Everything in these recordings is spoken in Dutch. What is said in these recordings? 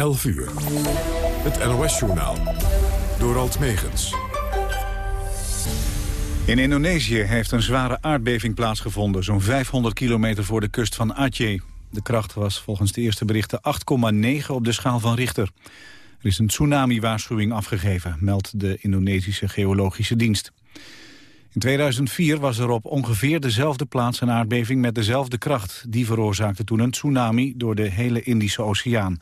11 uur. Het NOS-journaal. Door Alt Megens. In Indonesië heeft een zware aardbeving plaatsgevonden... zo'n 500 kilometer voor de kust van Aceh. De kracht was volgens de eerste berichten 8,9 op de schaal van Richter. Er is een tsunami-waarschuwing afgegeven, meldt de Indonesische Geologische Dienst. In 2004 was er op ongeveer dezelfde plaats een aardbeving met dezelfde kracht. Die veroorzaakte toen een tsunami door de hele Indische Oceaan.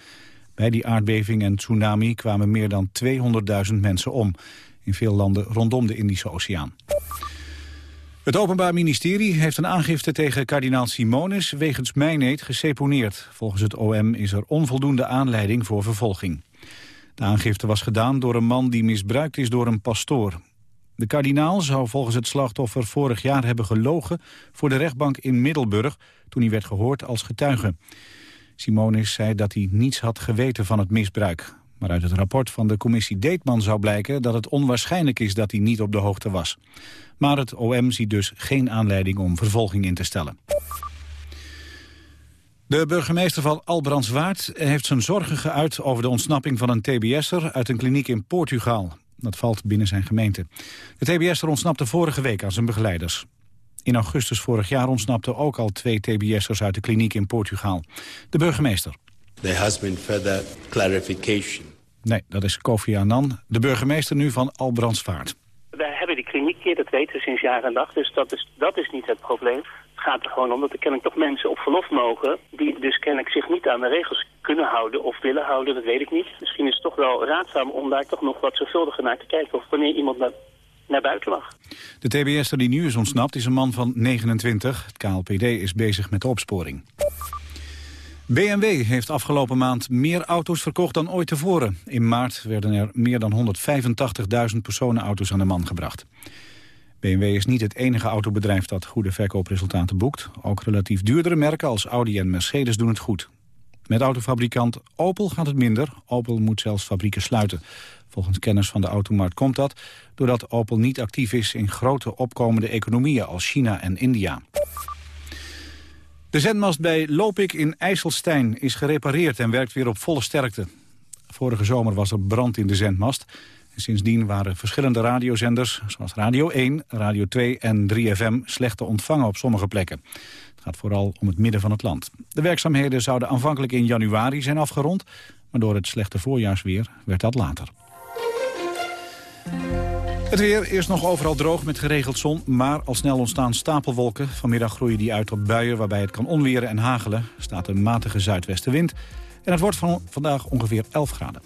Bij die aardbeving en tsunami kwamen meer dan 200.000 mensen om. In veel landen rondom de Indische Oceaan. Het Openbaar Ministerie heeft een aangifte tegen kardinaal Simonis wegens mijneet geseponeerd. Volgens het OM is er onvoldoende aanleiding voor vervolging. De aangifte was gedaan door een man die misbruikt is door een pastoor. De kardinaal zou volgens het slachtoffer vorig jaar hebben gelogen voor de rechtbank in Middelburg toen hij werd gehoord als getuige. Simonis zei dat hij niets had geweten van het misbruik. Maar uit het rapport van de commissie Deetman zou blijken dat het onwaarschijnlijk is dat hij niet op de hoogte was. Maar het OM ziet dus geen aanleiding om vervolging in te stellen. De burgemeester van Albrandswaard heeft zijn zorgen geuit over de ontsnapping van een tbs'er uit een kliniek in Portugal. Dat valt binnen zijn gemeente. De tbs'er ontsnapte vorige week aan zijn begeleiders. In augustus vorig jaar ontsnapten ook al twee tbs'ers uit de kliniek in Portugal. De burgemeester. There has been further clarification. Nee, dat is Kofi Annan, de burgemeester nu van Albrandsvaart. Wij hebben die kliniek hier, dat weten we sinds jaar en dag, dus dat is, dat is niet het probleem. Het gaat er gewoon om dat er kennelijk toch mensen op verlof mogen... die dus kennelijk zich niet aan de regels kunnen houden of willen houden, dat weet ik niet. Misschien is het toch wel raadzaam om daar toch nog wat zorgvuldiger naar te kijken... of wanneer iemand naar, buiten mag. De TBS'er die nu is ontsnapt is een man van 29. Het KLPD is bezig met de opsporing. BMW heeft afgelopen maand meer auto's verkocht dan ooit tevoren. In maart werden er meer dan 185.000 personenauto's aan de man gebracht. BMW is niet het enige autobedrijf dat goede verkoopresultaten boekt. Ook relatief duurdere merken als Audi en Mercedes doen het goed. Met autofabrikant Opel gaat het minder. Opel moet zelfs fabrieken sluiten. Volgens kenners van de automarkt komt dat... doordat Opel niet actief is in grote opkomende economieën als China en India. De zendmast bij Lopik in IJsselstein is gerepareerd en werkt weer op volle sterkte. Vorige zomer was er brand in de zendmast. En sindsdien waren verschillende radiozenders, zoals Radio 1, Radio 2 en 3FM, slecht te ontvangen op sommige plekken. Het gaat vooral om het midden van het land. De werkzaamheden zouden aanvankelijk in januari zijn afgerond, maar door het slechte voorjaarsweer werd dat later. Het weer is nog overal droog met geregeld zon, maar al snel ontstaan stapelwolken. Vanmiddag groeien die uit tot buien waarbij het kan onweren en hagelen. Er staat een matige zuidwestenwind en het wordt van vandaag ongeveer 11 graden.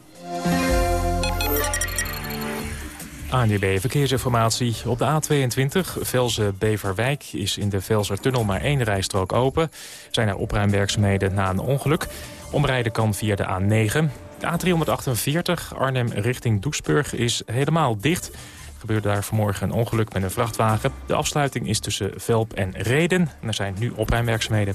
ANDB Verkeersinformatie. Op de A22 Velzen-Beverwijk is in de Velsertunnel maar één rijstrook open. Zijn er opruimwerkzaamheden na een ongeluk. Omrijden kan via de A9. De A348 Arnhem richting Doesburg is helemaal dicht gebeurde daar vanmorgen een ongeluk met een vrachtwagen. De afsluiting is tussen Velp en Reden. En er zijn nu opruimwerkzaamheden.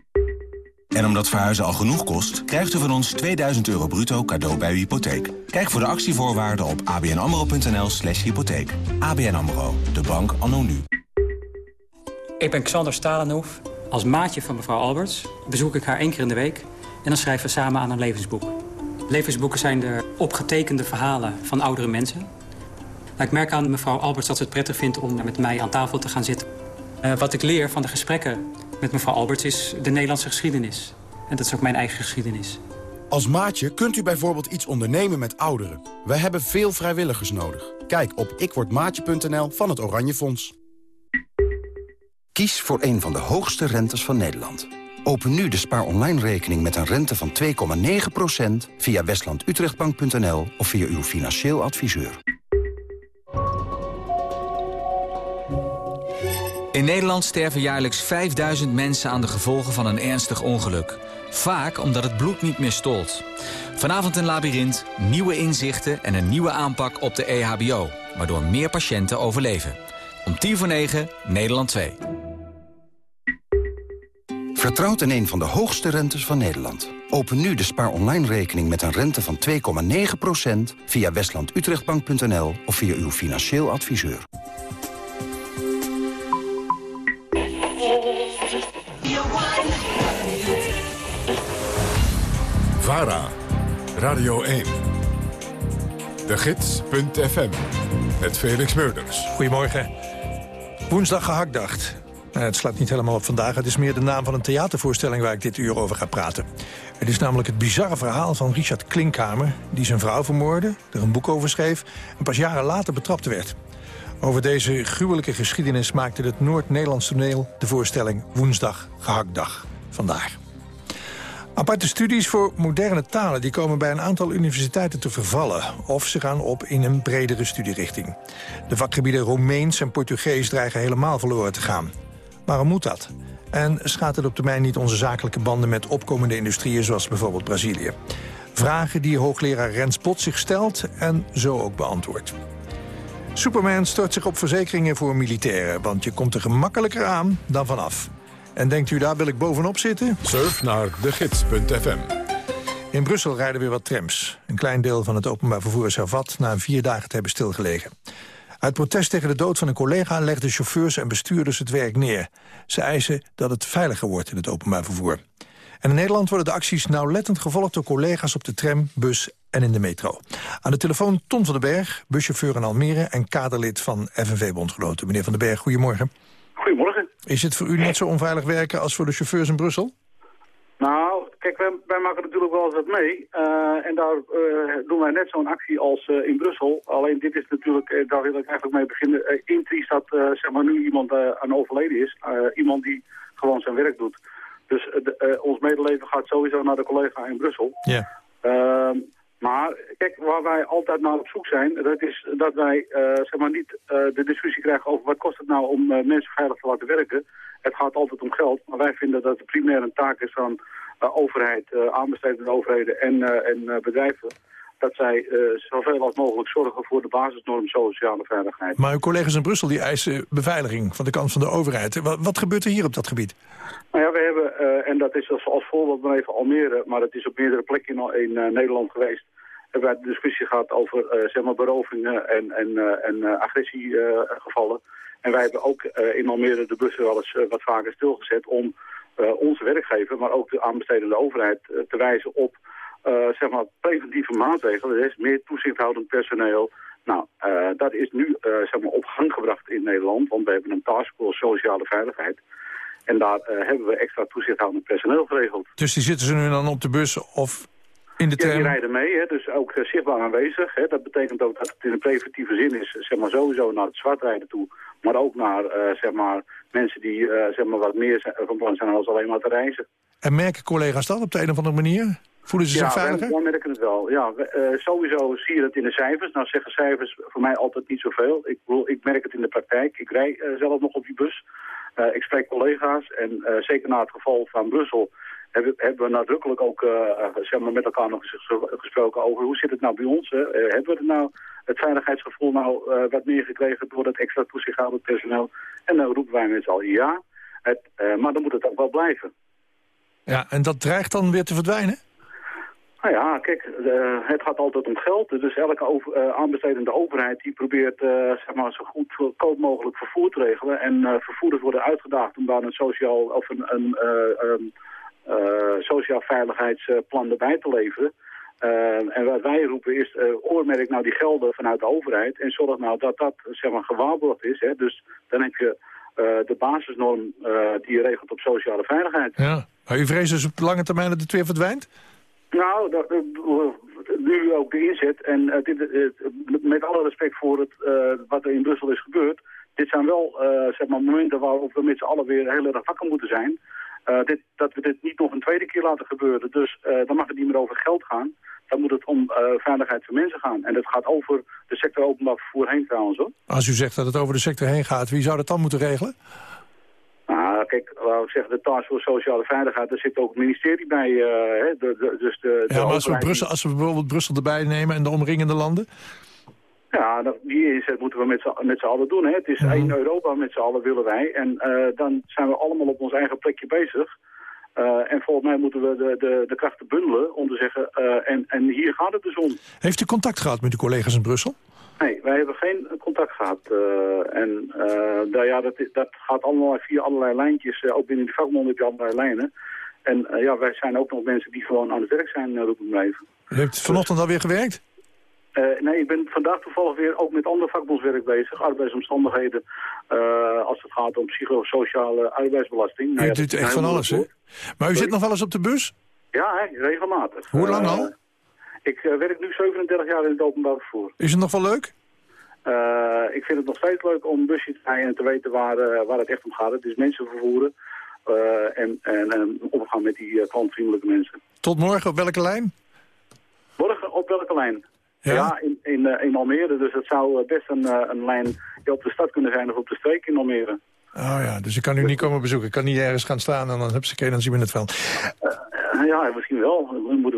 En omdat verhuizen al genoeg kost, krijgt u van ons 2000 euro bruto cadeau bij uw hypotheek. Kijk voor de actievoorwaarden op abnamro.nl slash hypotheek. ABN AMRO, de bank anno nu. Ik ben Xander Stalenhoef. Als maatje van mevrouw Alberts bezoek ik haar één keer in de week... en dan schrijven we samen aan een levensboek. Levensboeken zijn de opgetekende verhalen van oudere mensen. Nou, ik merk aan mevrouw Alberts dat ze het prettig vindt om met mij aan tafel te gaan zitten. Uh, wat ik leer van de gesprekken met mevrouw Alberts is de Nederlandse geschiedenis. En dat is ook mijn eigen geschiedenis. Als maatje kunt u bijvoorbeeld iets ondernemen met ouderen. Wij hebben veel vrijwilligers nodig. Kijk op ikwordmaatje.nl van het Oranje Fonds. Kies voor een van de hoogste rentes van Nederland. Open nu de Spaar Online rekening met een rente van 2,9% via westlandutrechtbank.nl of via uw financieel adviseur. In Nederland sterven jaarlijks 5000 mensen aan de gevolgen van een ernstig ongeluk. Vaak omdat het bloed niet meer stolt. Vanavond een labyrint, nieuwe inzichten en een nieuwe aanpak op de EHBO. Waardoor meer patiënten overleven. Om tien voor negen, Nederland 2. Vertrouwt in een van de hoogste rentes van Nederland. Open nu de Spaar Online rekening met een rente van 2,9% via westlandutrechtbank.nl of via uw financieel adviseur. VARA, Radio 1. De Gids.fm, met Felix Meurders. Goedemorgen. Woensdag gehaktdag. Nou, het slaat niet helemaal op vandaag. Het is meer de naam van een theatervoorstelling waar ik dit uur over ga praten. Het is namelijk het bizarre verhaal van Richard Klinkhamer... die zijn vrouw vermoordde, er een boek over schreef... en pas jaren later betrapt werd. Over deze gruwelijke geschiedenis maakte het Noord-Nederlands toneel... de voorstelling Woensdag gehaktdag. Vandaag. Aparte studies voor moderne talen die komen bij een aantal universiteiten te vervallen... of ze gaan op in een bredere studierichting. De vakgebieden Roemeens en Portugees dreigen helemaal verloren te gaan. Waarom moet dat? En schaadt het op termijn niet onze zakelijke banden met opkomende industrieën... zoals bijvoorbeeld Brazilië? Vragen die hoogleraar Rens Pot zich stelt en zo ook beantwoordt. Superman stort zich op verzekeringen voor militairen... want je komt er gemakkelijker aan dan vanaf. En denkt u, daar wil ik bovenop zitten? Surf naar degids.fm. In Brussel rijden weer wat trams. Een klein deel van het openbaar vervoer is hervat... na vier dagen te hebben stilgelegen. Uit protest tegen de dood van een collega legden chauffeurs en bestuurders het werk neer. Ze eisen dat het veiliger wordt in het openbaar vervoer. En in Nederland worden de acties nauwlettend gevolgd door collega's op de tram, bus en in de metro. Aan de telefoon Ton van den Berg, buschauffeur in Almere en kaderlid van FNV-bondgenoten. Meneer van den Berg, goedemorgen. Is het voor u net zo onveilig werken als voor de chauffeurs in Brussel? Nou, kijk, wij, wij maken natuurlijk wel eens wat mee. Uh, en daar uh, doen wij net zo'n actie als uh, in Brussel. Alleen dit is natuurlijk, daar wil ik eigenlijk mee beginnen. in dat zeg maar nu iemand aan overleden is. iemand die gewoon zijn werk doet. Dus ons medeleven gaat sowieso naar de collega in Brussel. Ja. Ehm, maar kijk, waar wij altijd naar op zoek zijn, dat is dat wij zeg maar niet de discussie krijgen over wat kost het nou om mensen veilig te laten werken. Het gaat altijd om geld, maar wij vinden dat het primair een taak is van overheid, aanbestedende overheden en, en bedrijven... dat zij zoveel als mogelijk zorgen voor de basisnorm sociale veiligheid. Maar uw collega's in Brussel die eisen beveiliging van de kant van de overheid. Wat, wat gebeurt er hier op dat gebied? Nou ja, we hebben, en dat is als, als voorbeeld maar even Almere... maar dat is op meerdere plekken in, in Nederland geweest... hebben wij de discussie gehad over zeg maar berovingen en, en, en agressiegevallen... En wij hebben ook in Almere de bussen wel eens wat vaker stilgezet om onze werkgever, maar ook de aanbestedende overheid te wijzen op zeg maar preventieve maatregelen. Er is meer toezichthoudend personeel. Nou, dat is nu zeg maar op gang gebracht in Nederland, want we hebben een taskforce sociale veiligheid. En daar hebben we extra toezichthoudend personeel geregeld. Dus die zitten ze nu dan op de bus of in de tram? Ja, die rijden mee, hè, dus ook zichtbaar aanwezig. Hè. Dat betekent ook dat het in een preventieve zin is, zeg maar sowieso naar het zwartrijden toe. Maar ook naar, zeg maar, mensen die zeg maar wat meer zijn, van plan zijn als alleen maar te reizen. En merken collega's dat op de een of andere manier? Voelen ze zich ja, veiliger? Ja, merken het wel. Ja, we, sowieso zie je het in de cijfers. Nou zeggen cijfers voor mij altijd niet zoveel. Ik, bedoel, ik merk het in de praktijk. Ik rij zelf nog op die bus. ik spreek collega's en zeker na het geval van Brussel hebben, hebben we nadrukkelijk ook zeg maar met elkaar nog gesproken over hoe zit het nou bij ons. Hè? Hebben we het nou het veiligheidsgevoel nou wat meer gekregen door het extra toezichthoudend personeel? En dan roepen wij z'n allen ja, het, maar dan moet het ook wel blijven. Ja, en dat dreigt dan weer te verdwijnen? Nou ja, kijk, het gaat altijd om geld. Dus elke over, aanbestedende overheid die probeert zeg maar, zo goed goedkoop mogelijk vervoer te regelen. En vervoerders worden uitgedaagd om daar een sociaal of een, een sociaal veiligheidsplan erbij te leveren. En wat wij roepen is, oormerk nou die gelden vanuit de overheid en zorg nou dat dat zeg maar, gewaarborgd is. Hè. Dus dan heb je de basisnorm die je regelt op sociale veiligheid. Ja, maar u vreest dus op lange termijn dat het weer verdwijnt? Nou, dat, nu ook de inzet. En dit, met alle respect voor het, wat er in Brussel is gebeurd dit zijn wel zeg maar, momenten waarop we met z'n allen weer heel erg wakker moeten zijn. dit, dat we dit niet nog een tweede keer laten gebeuren. Dus dan mag het niet meer over geld gaan. Dan moet het om veiligheid van mensen gaan. En dat gaat over de sector openbaar vervoer heen trouwens. Hoor. Als u zegt dat het over de sector heen gaat, wie zou dat dan moeten regelen? Kijk, wou ik zeggen, de Taskforce Sociale Veiligheid, daar zit ook het ministerie bij. Uh, hè, de, de, dus de, ja, maar als we, Brussel, als we bijvoorbeeld Brussel erbij nemen en de omringende landen? Ja, die inzet moeten we met z'n allen doen. Hè. Het is mm één Europa met z'n allen willen wij. En uh, dan zijn we allemaal op ons eigen plekje bezig. Uh, en volgens mij moeten we de, de, de krachten bundelen om te zeggen, en, en hier gaat het dus om. Heeft u contact gehad met uw collega's in Brussel? Nee, wij hebben geen contact gehad. Uh, en uh, ja, dat, dat gaat allemaal via allerlei lijntjes. Uh, ook binnen de vakbond heb je allerlei lijnen. En ja, wij zijn ook nog mensen die gewoon aan het werk zijn, roep ik maar even. U hebt vanochtend alweer gewerkt? nee, ik ben vandaag toevallig weer ook met ander vakbondswerk bezig. Arbeidsomstandigheden, als het gaat om psychosociale arbeidsbelasting. Nou, u doet echt van alles, hè? Maar u zit nog wel eens op de bus? Ja, regelmatig. Hoe lang al? Ik uh, werk nu 37 jaar in het openbaar vervoer. Is het nog wel leuk? Uh, ik vind het nog steeds leuk om busje te rijden en te weten waar, uh, waar het echt om gaat. Het is mensen vervoeren en, en, en, omgaan met die klantvriendelijke mensen. Tot morgen op welke lijn? Morgen op welke lijn? Ja, ja in, in, in, Almere. Dus het zou best een, een lijn die op de stad kunnen zijn of op de streek in Almere. Oh ja, dus ik kan u niet komen bezoeken. Ik kan niet ergens gaan staan en dan heb ze dan zien we het wel. ja, misschien wel.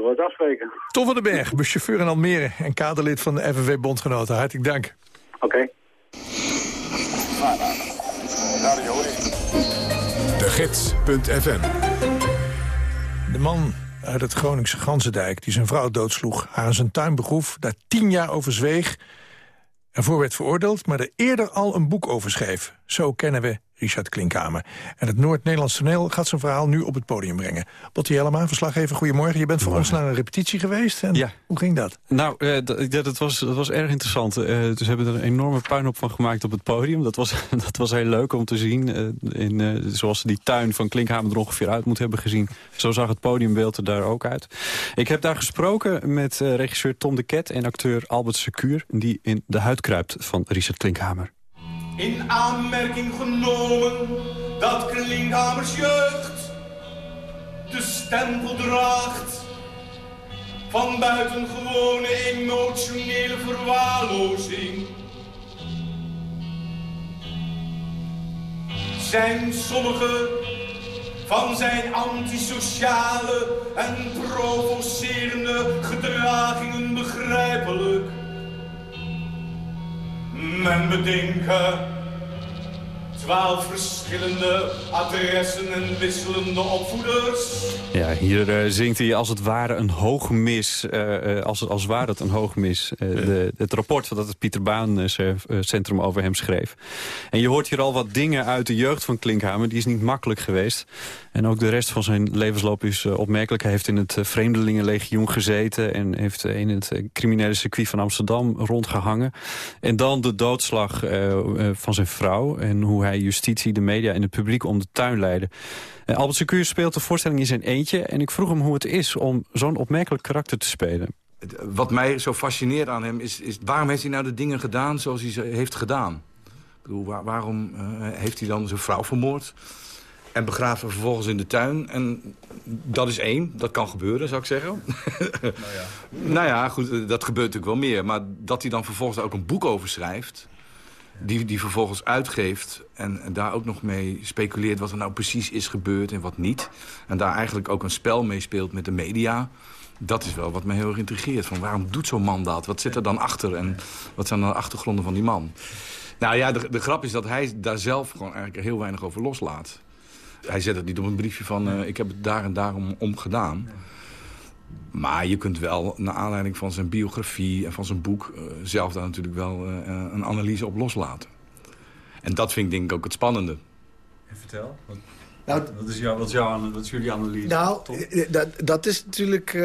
Dan moeten we wat afspreken. Tom van den Berg, buschauffeur in Almere en kaderlid van de FNV Bondgenoten. Hartelijk dank. Oké. De Gids.fm De man uit het Groningse Gansendijk die zijn vrouw doodsloeg... haar in zijn tuin begroef, daar tien jaar over zweeg... ervoor werd veroordeeld, maar er eerder al een boek over schreef. Zo kennen we Richard Klinkhamer. En het Noord-Nederlands toneel gaat zijn verhaal nu op het podium brengen. Botti Jellema, verslaggever, goedemorgen. Je bent voor ons naar een repetitie geweest. En ja. Hoe ging dat? Nou, uh, dat, was, dat was erg interessant. Uh, dus we hebben er een enorme puinhoop van gemaakt op het podium. Dat was, dat was heel leuk om te zien. Uh, in, zoals die tuin van Klinkhamer er ongeveer uit moet hebben gezien. Zo zag het podiumbeeld er daar ook uit. Ik heb daar gesproken met regisseur Tom de Ket en acteur Albert Secuur... die in de huid kruipt van Richard Klinkhamer in aanmerking genomen dat Klinkhamers jeugd de stempel draagt van buitengewone emotionele verwaarlozing. Zijn sommige van zijn antisociale en provocerende gedragingen begrijpelijk? Men bedenke twaalf verschillende adressen en wisselende opvoeders. Ja, hier uh, zingt hij als het ware een hoogmis, uh, als, het, als ware het een hoogmis. Uh, de, het rapport dat het Pieter Baan Centrum over hem schreef. En je hoort hier al wat dingen uit de jeugd van Klinkhamer. Die is niet makkelijk geweest. En ook de rest van zijn levensloop is opmerkelijk. Hij heeft in het Vreemdelingenlegioen gezeten... en heeft in het criminele circuit van Amsterdam rondgehangen. En dan de doodslag van zijn vrouw en hoe hij justitie, de media en het publiek om de tuin leiden. Uh, Albert Secuur speelt de voorstelling in zijn eentje... en ik vroeg hem hoe het is om zo'n opmerkelijk karakter te spelen. Wat mij zo fascineert aan hem is, is... waarom heeft hij nou de dingen gedaan zoals hij ze heeft gedaan? Ik bedoel, waarom uh, heeft hij dan zijn vrouw vermoord? En begraven vervolgens in de tuin. En dat is één. Dat kan gebeuren, zou ik zeggen. nou, ja. nou ja, goed, dat gebeurt natuurlijk wel meer. Maar dat hij dan vervolgens ook een boek over schrijft die, die vervolgens uitgeeft en, daar ook nog mee speculeert... wat er nou precies is gebeurd en wat niet. En daar eigenlijk ook een spel mee speelt met de media. Dat is wel wat me heel erg intrigeert. Van waarom doet zo'n man dat? Wat zit er dan achter en wat zijn de achtergronden van die man? Nou ja, de, de grap is dat hij daar zelf gewoon eigenlijk heel weinig over loslaat. Hij zet het niet op een briefje van... Uh, ik heb het daar en daarom om gedaan. Maar je kunt wel, naar aanleiding van zijn biografie en van zijn boek... Uh, zelf daar natuurlijk wel uh, een analyse op loslaten. En dat vind ik denk ik ook het spannende. En vertel. Nou, wat, is is jullie analyse? Nou, eh, dat, dat is natuurlijk uh,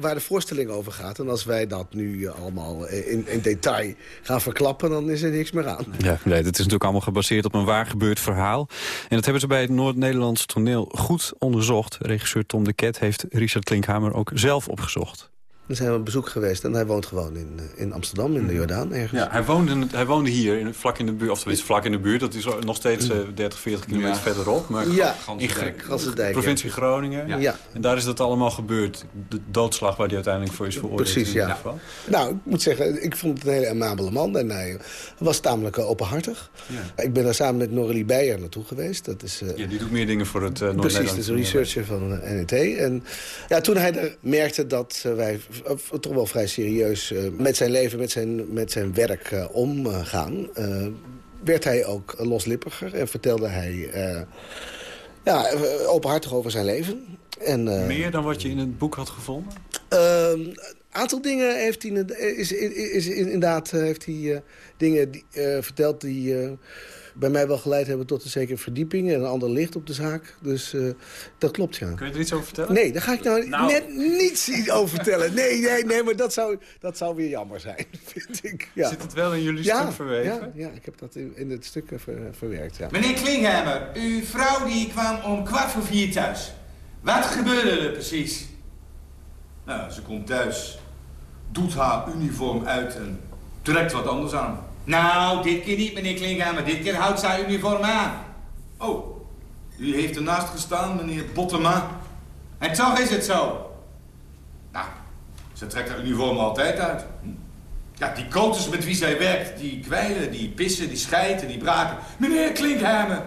waar de voorstelling over gaat. En als wij dat nu allemaal in, in, detail gaan verklappen... dan is er niks meer aan. Ja, nee, dat is natuurlijk allemaal gebaseerd op een waar gebeurd verhaal. En dat hebben ze bij het Noord-Nederlands toneel goed onderzocht. Regisseur Tom de Ket heeft Richard Klinkhamer ook zelf opgezocht. Dan zijn we op bezoek geweest en hij woont gewoon in, eh, in Amsterdam, in de Jordaan ergens. Ja, hij woonde, hij woonde hier, in, vlak in de buurt, of tenminste vlak in de buurt. Dat is nog steeds uh, 30, 40 kilometer Ja. verderop. Maar Ja, in Gansendijk, ja. provincie Groningen. Ja. Ja. En daar is dat allemaal gebeurd. De doodslag waar hij uiteindelijk voor is veroordeeld. Precies, in ja. geval. Nou, ik moet zeggen, ik vond het een hele amabele man. En hij was tamelijk eh, openhartig. Ik ben daar samen met Noralie Beijer naartoe geweest. Dat is, eh, Ja, die doet meer dingen voor het uh, Precies, dat is een researcher van eh, NET. En ja, toen hij er merkte dat eh, wij toch wel vrij serieus eh, met zijn leven, met zijn, met zijn werk eh, omgaan, eh, werd hij ook loslippiger en vertelde hij eh, ja, eh, openhartig over zijn leven. En, eh, Meer dan wat je in het boek had gevonden? Ehm, Een aantal dingen heeft hij, inderdaad- is, is, is, inderdaad eh, heeft hij, eh, dingen die, eh, verteld die eh, bij mij wel geleid hebben tot een zekere verdieping en een ander licht op de zaak. Dus eh, dat klopt, ja. Kun je er iets over vertellen? Nee, daar ga ik nou, Nou. net niets over vertellen. Nee, nee, nee, maar dat zou, dat zou weer jammer zijn, vind ik. Ja. Zit het wel in jullie ja, stuk verweven? Ja, ja, ik heb dat in, in het stuk eh, ver- verwerkt, ja. Meneer Klinghammer, uw vrouw die kwam om kwart voor vier thuis. Wat gebeurde er precies? Nou, ze komt thuis, doet haar uniform uit en trekt wat anders aan. Nou, dit keer niet, meneer Klinghammer. Dit keer houdt zij uniform aan. Oh, u heeft ernaast gestaan, meneer Bottema. En toch is het zo. Nou, ze trekt haar uniform altijd uit. Hm. Ja, die koters met wie zij werkt, die kwijlen, die pissen, die schijten, die braken. Meneer Klinkhammer,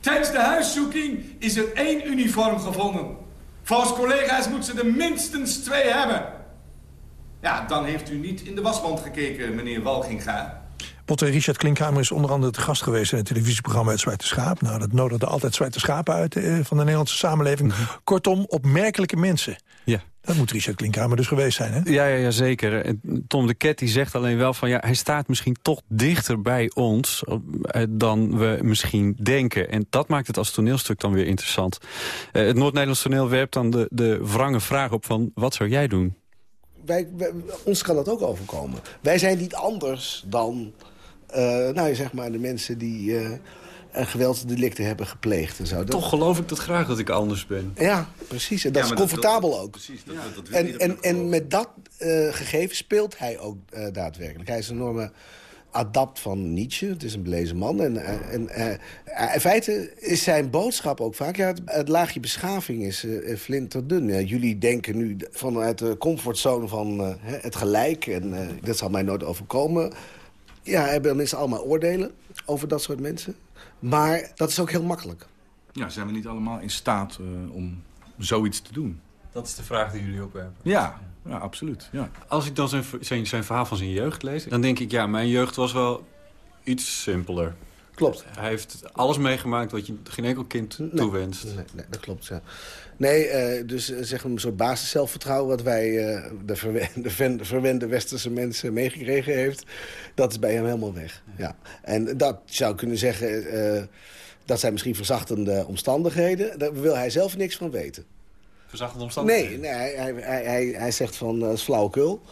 tijdens de huiszoeking is er één uniform gevonden. Volgens collega's moet ze er minstens twee hebben. Ja, dan heeft u niet in de wasmand gekeken, meneer Walginga. Botte Richard Klinkhamer is onder andere te gast geweest... in het televisieprogramma Het Zwarte Schaap. Nou, dat nodigde altijd zwarte schapen uit eh, van de Nederlandse samenleving. Kortom, opmerkelijke mensen. Ja. Dat moet Richard Klinkhamer dus geweest zijn, hè? Ja, ja, ja, zeker. En Tom de Ket die zegt alleen wel van... ja, hij staat misschien toch dichter bij ons eh, dan we misschien denken. En dat maakt het als toneelstuk dan weer interessant. Eh, het Noord-Nederlands toneel werpt dan de, de wrange vraag op van... wat zou jij doen? Wij, wij- ons kan dat ook overkomen. Wij zijn niet anders dan eh, nou, zeg maar de mensen die eh een geweldsdelicten hebben gepleegd. En zo. Dat- Toch geloof ik dat graag dat ik anders ben. Ja, precies. En dat Ja, is dat- comfortabel ook. Precies, dat, dat, dat En, en, en met dat eh, gegeven speelt hij ook eh, daadwerkelijk. Hij is een enorme adapt van Nietzsche. Het is een belezen man. En, eh, en eh, in feite is zijn boodschap ook vaak... Ja, het, het laagje beschaving is eh, flinterdun. Ja, jullie denken nu vanuit de comfortzone van eh, hè, het gelijk... en eh, dat zal mij nooit overkomen. Ja, hebben mensen allemaal oordelen over dat soort mensen. Maar dat is ook heel makkelijk. Ja, zijn we niet allemaal in staat eh, om zoiets te doen? Dat is de vraag die jullie opwerpen. Ja, ja absoluut. Ja. Als ik dan zijn, zijn, zijn verhaal van zijn jeugd lees... dan denk ik, ja, mijn jeugd was wel iets simpeler. Klopt. Hij heeft alles meegemaakt wat je geen enkel kind toewenst. Nee, nee, dat klopt, ja. Nee, eh, dus eh, zeg maar een soort basis zelfvertrouwen... wat wij, eh, de, verwe- de ven- verwende westerse mensen meegekregen heeft... dat is bij hem helemaal weg. Ja. En dat zou kunnen zeggen... eh, dat zijn misschien verzachtende omstandigheden. Daar wil hij zelf niks van weten. Verzachtende omstandigheden? Nee, nee hij, hij, hij, zegt van, eh, is flauwekul.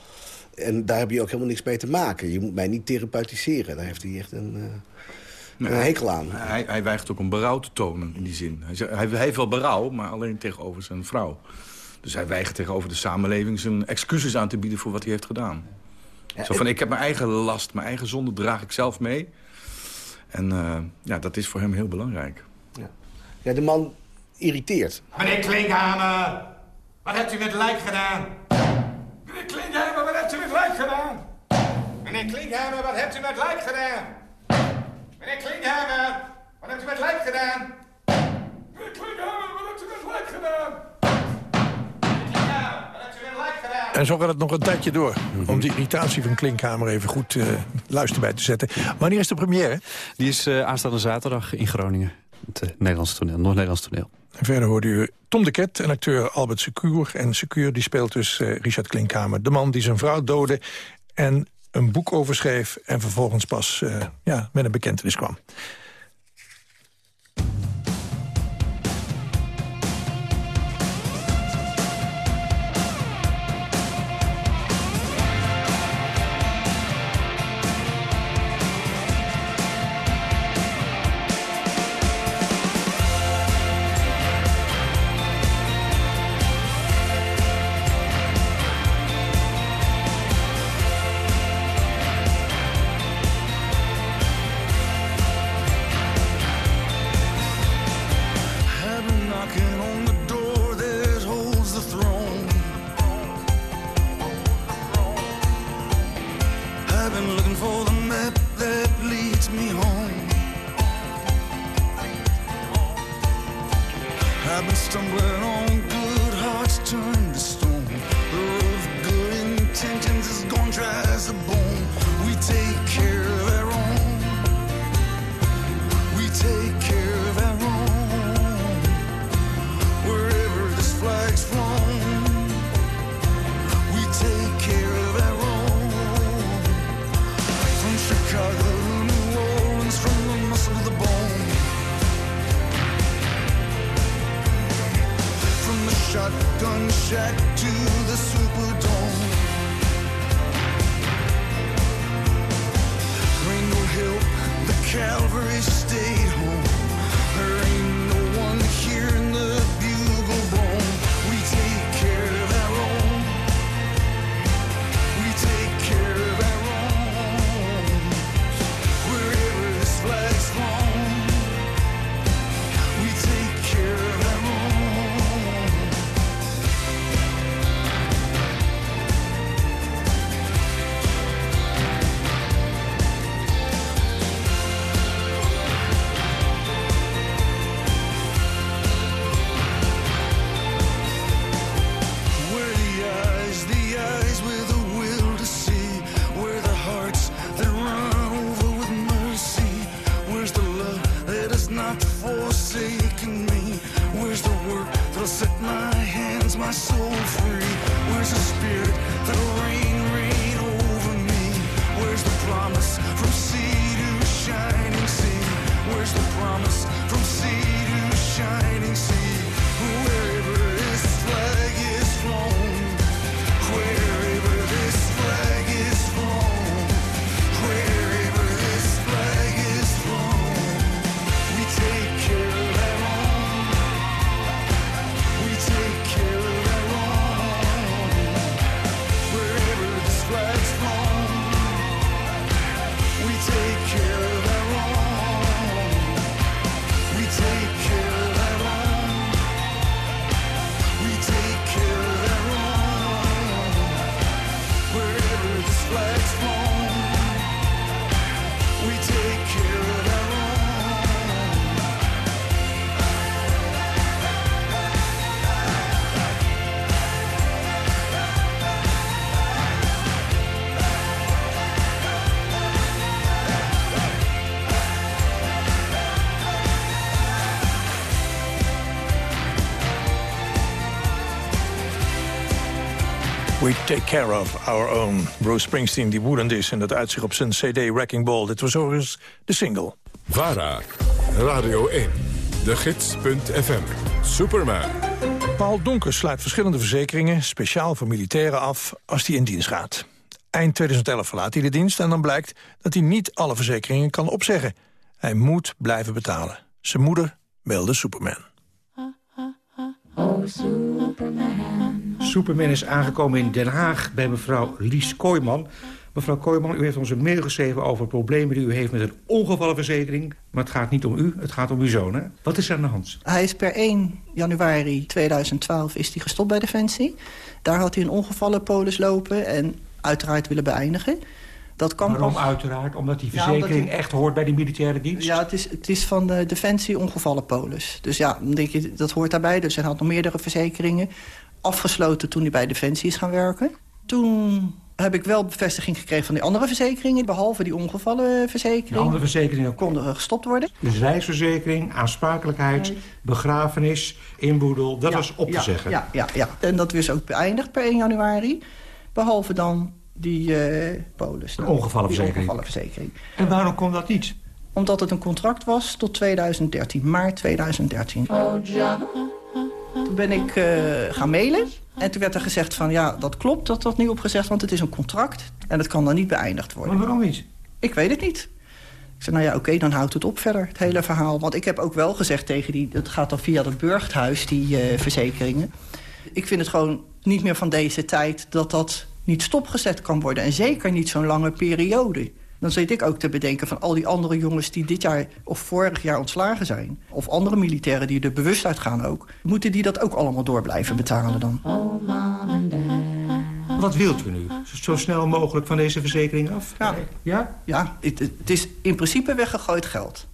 En daar heb je ook helemaal niks mee te maken. Je moet mij niet therapeutiseren. Daar heeft hij echt een, eh, een hekel aan. Hij, hij weigert ook een berouw te tonen in die zin. Hij, zegt- hij, hij heeft wel berouw, maar alleen tegenover zijn vrouw. Dus hij weigert tegenover de samenleving zijn excuses aan te bieden voor wat hij heeft gedaan. Zo van, ik heb mijn eigen last, mijn eigen zonde draag ik zelf mee. En eh, ja, dat is voor hem heel belangrijk. Ja, de man irriteert. Meneer Klinkhammer, wat hebt u met lijk gedaan? Meneer Klinkhammer, wat hebt u met lijk gedaan? Meneer Klinkhammer, wat hebt u met lijk gedaan? Meneer Klinkhammer, wat hebt u met lijk gedaan? Meneer Klinkhammer, wat hebt u met lijk gedaan? En zo gaat het nog een tijdje door. Om die irritatie van Klinkhamer even goed eh luister bij te zetten. Wanneer is de première? Die is eh, aanstaande zaterdag in Groningen. Het eh, Nederlands toneel, Noord-Nederlands toneel. Verder hoorde u Tom de Ket en acteur Albert Secuur. En Secuur die speelt dus eh, Richard Klinkhamer. De man die zijn vrouw doodde en een boek over schreef... en vervolgens pas eh, ja, met een bekentenis kwam. Take care of our own. Bruce Springsteen, die woedend is en dat uitzicht op zijn cd Wrecking Ball. Dit was overigens de single. VARA, Radio 1, de gids.fm, Superman. Paul Donker sluit verschillende verzekeringen... speciaal voor militairen af als hij in dienst gaat. Eind 2011 verlaat hij de dienst en dan blijkt dat hij niet alle verzekeringen kan opzeggen. Hij moet blijven betalen. Zijn moeder belde Superman. Superman is aangekomen in Den Haag bij mevrouw Lies Kooijman. Mevrouw Kooijman, u heeft ons een mail geschreven over problemen die u heeft met een ongevallenverzekering. Maar het gaat niet om u, het gaat om uw zoon. Hè? Wat is er aan de hand? Hij is per 1 januari 2012 is hij gestopt bij Defensie. Daar had hij een ongevallenpolis lopen en uiteraard willen beëindigen. Dat kan Waarom pas- uiteraard? Omdat die Ja, verzekering omdat die- echt hoort bij de militaire dienst? Ja, het is, het is van de Defensie ongevallenpolis. Dus ja, denk je, dat hoort daarbij. Dus hij had nog meerdere verzekeringen. Afgesloten toen hij bij Defensie is gaan werken. Toen heb ik wel bevestiging gekregen van die andere verzekeringen... behalve die ongevallenverzekering. De andere verzekeringen konden gestopt worden. Dus reisverzekering, aansprakelijkheid, begrafenis, inboedel, dat Ja, was op te ja, zeggen. Ja, ja, ja. En dat was ook beëindigd per 1 januari. Behalve dan die eh polis. De ongevallenverzekering. Die ongevallenverzekering. En waarom kon dat niet? Omdat het een contract was tot 2013, maart 2013. Toen ben ik eh, gaan mailen. En toen werd er gezegd van ja, dat klopt dat dat nu opgezegd... want het is een contract en het kan dan niet beëindigd worden. Maar waarom niet? Ik weet het niet. Ik zei, nou ja, oké, dan houdt het op verder, het hele verhaal. Want ik heb ook wel gezegd tegen die... het gaat dan via het burchthuis, die eh, verzekeringen. Ik vind het gewoon niet meer van deze tijd... dat dat niet stopgezet kan worden. En zeker niet zo'n lange periode. Dan zit ik ook te bedenken van al die andere jongens... die dit jaar of vorig jaar ontslagen zijn. Of andere militairen die er bewust uit gaan ook. Moeten die dat ook allemaal door blijven betalen dan? Wat wilt u nu? Zo snel mogelijk van deze verzekering af? Ja, ja? ja het, het is in principe weggegooid geld.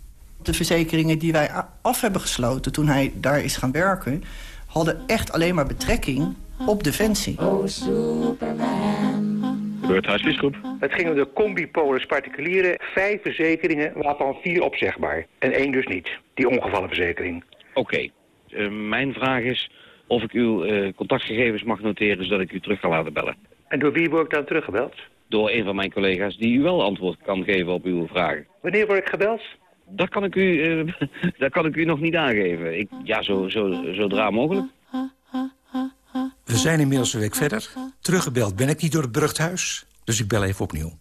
De verzekeringen die wij af hebben gesloten toen hij daar is gaan werken... hadden echt alleen maar betrekking op Defensie. Oh, Superman. Beurthuisvisgroep. Het ging om de combi-polis particulieren. Vijf verzekeringen, waarvan vier opzegbaar. En één dus niet. Die ongevallenverzekering. Oké. Uh, mijn vraag is of ik uw uh, contactgegevens mag noteren... zodat ik u terug kan laten bellen. En door wie word ik dan teruggebeld? Door een van mijn collega's die u wel antwoord kan geven op uw vragen. Wanneer word ik gebeld? Dat kan ik u, uh, dat kan ik u nog niet aangeven. Ik, ja, zo, zo, zodra mogelijk. We zijn inmiddels een week verder. Teruggebeld ben ik niet door het Burgthuis, dus ik bel even opnieuw.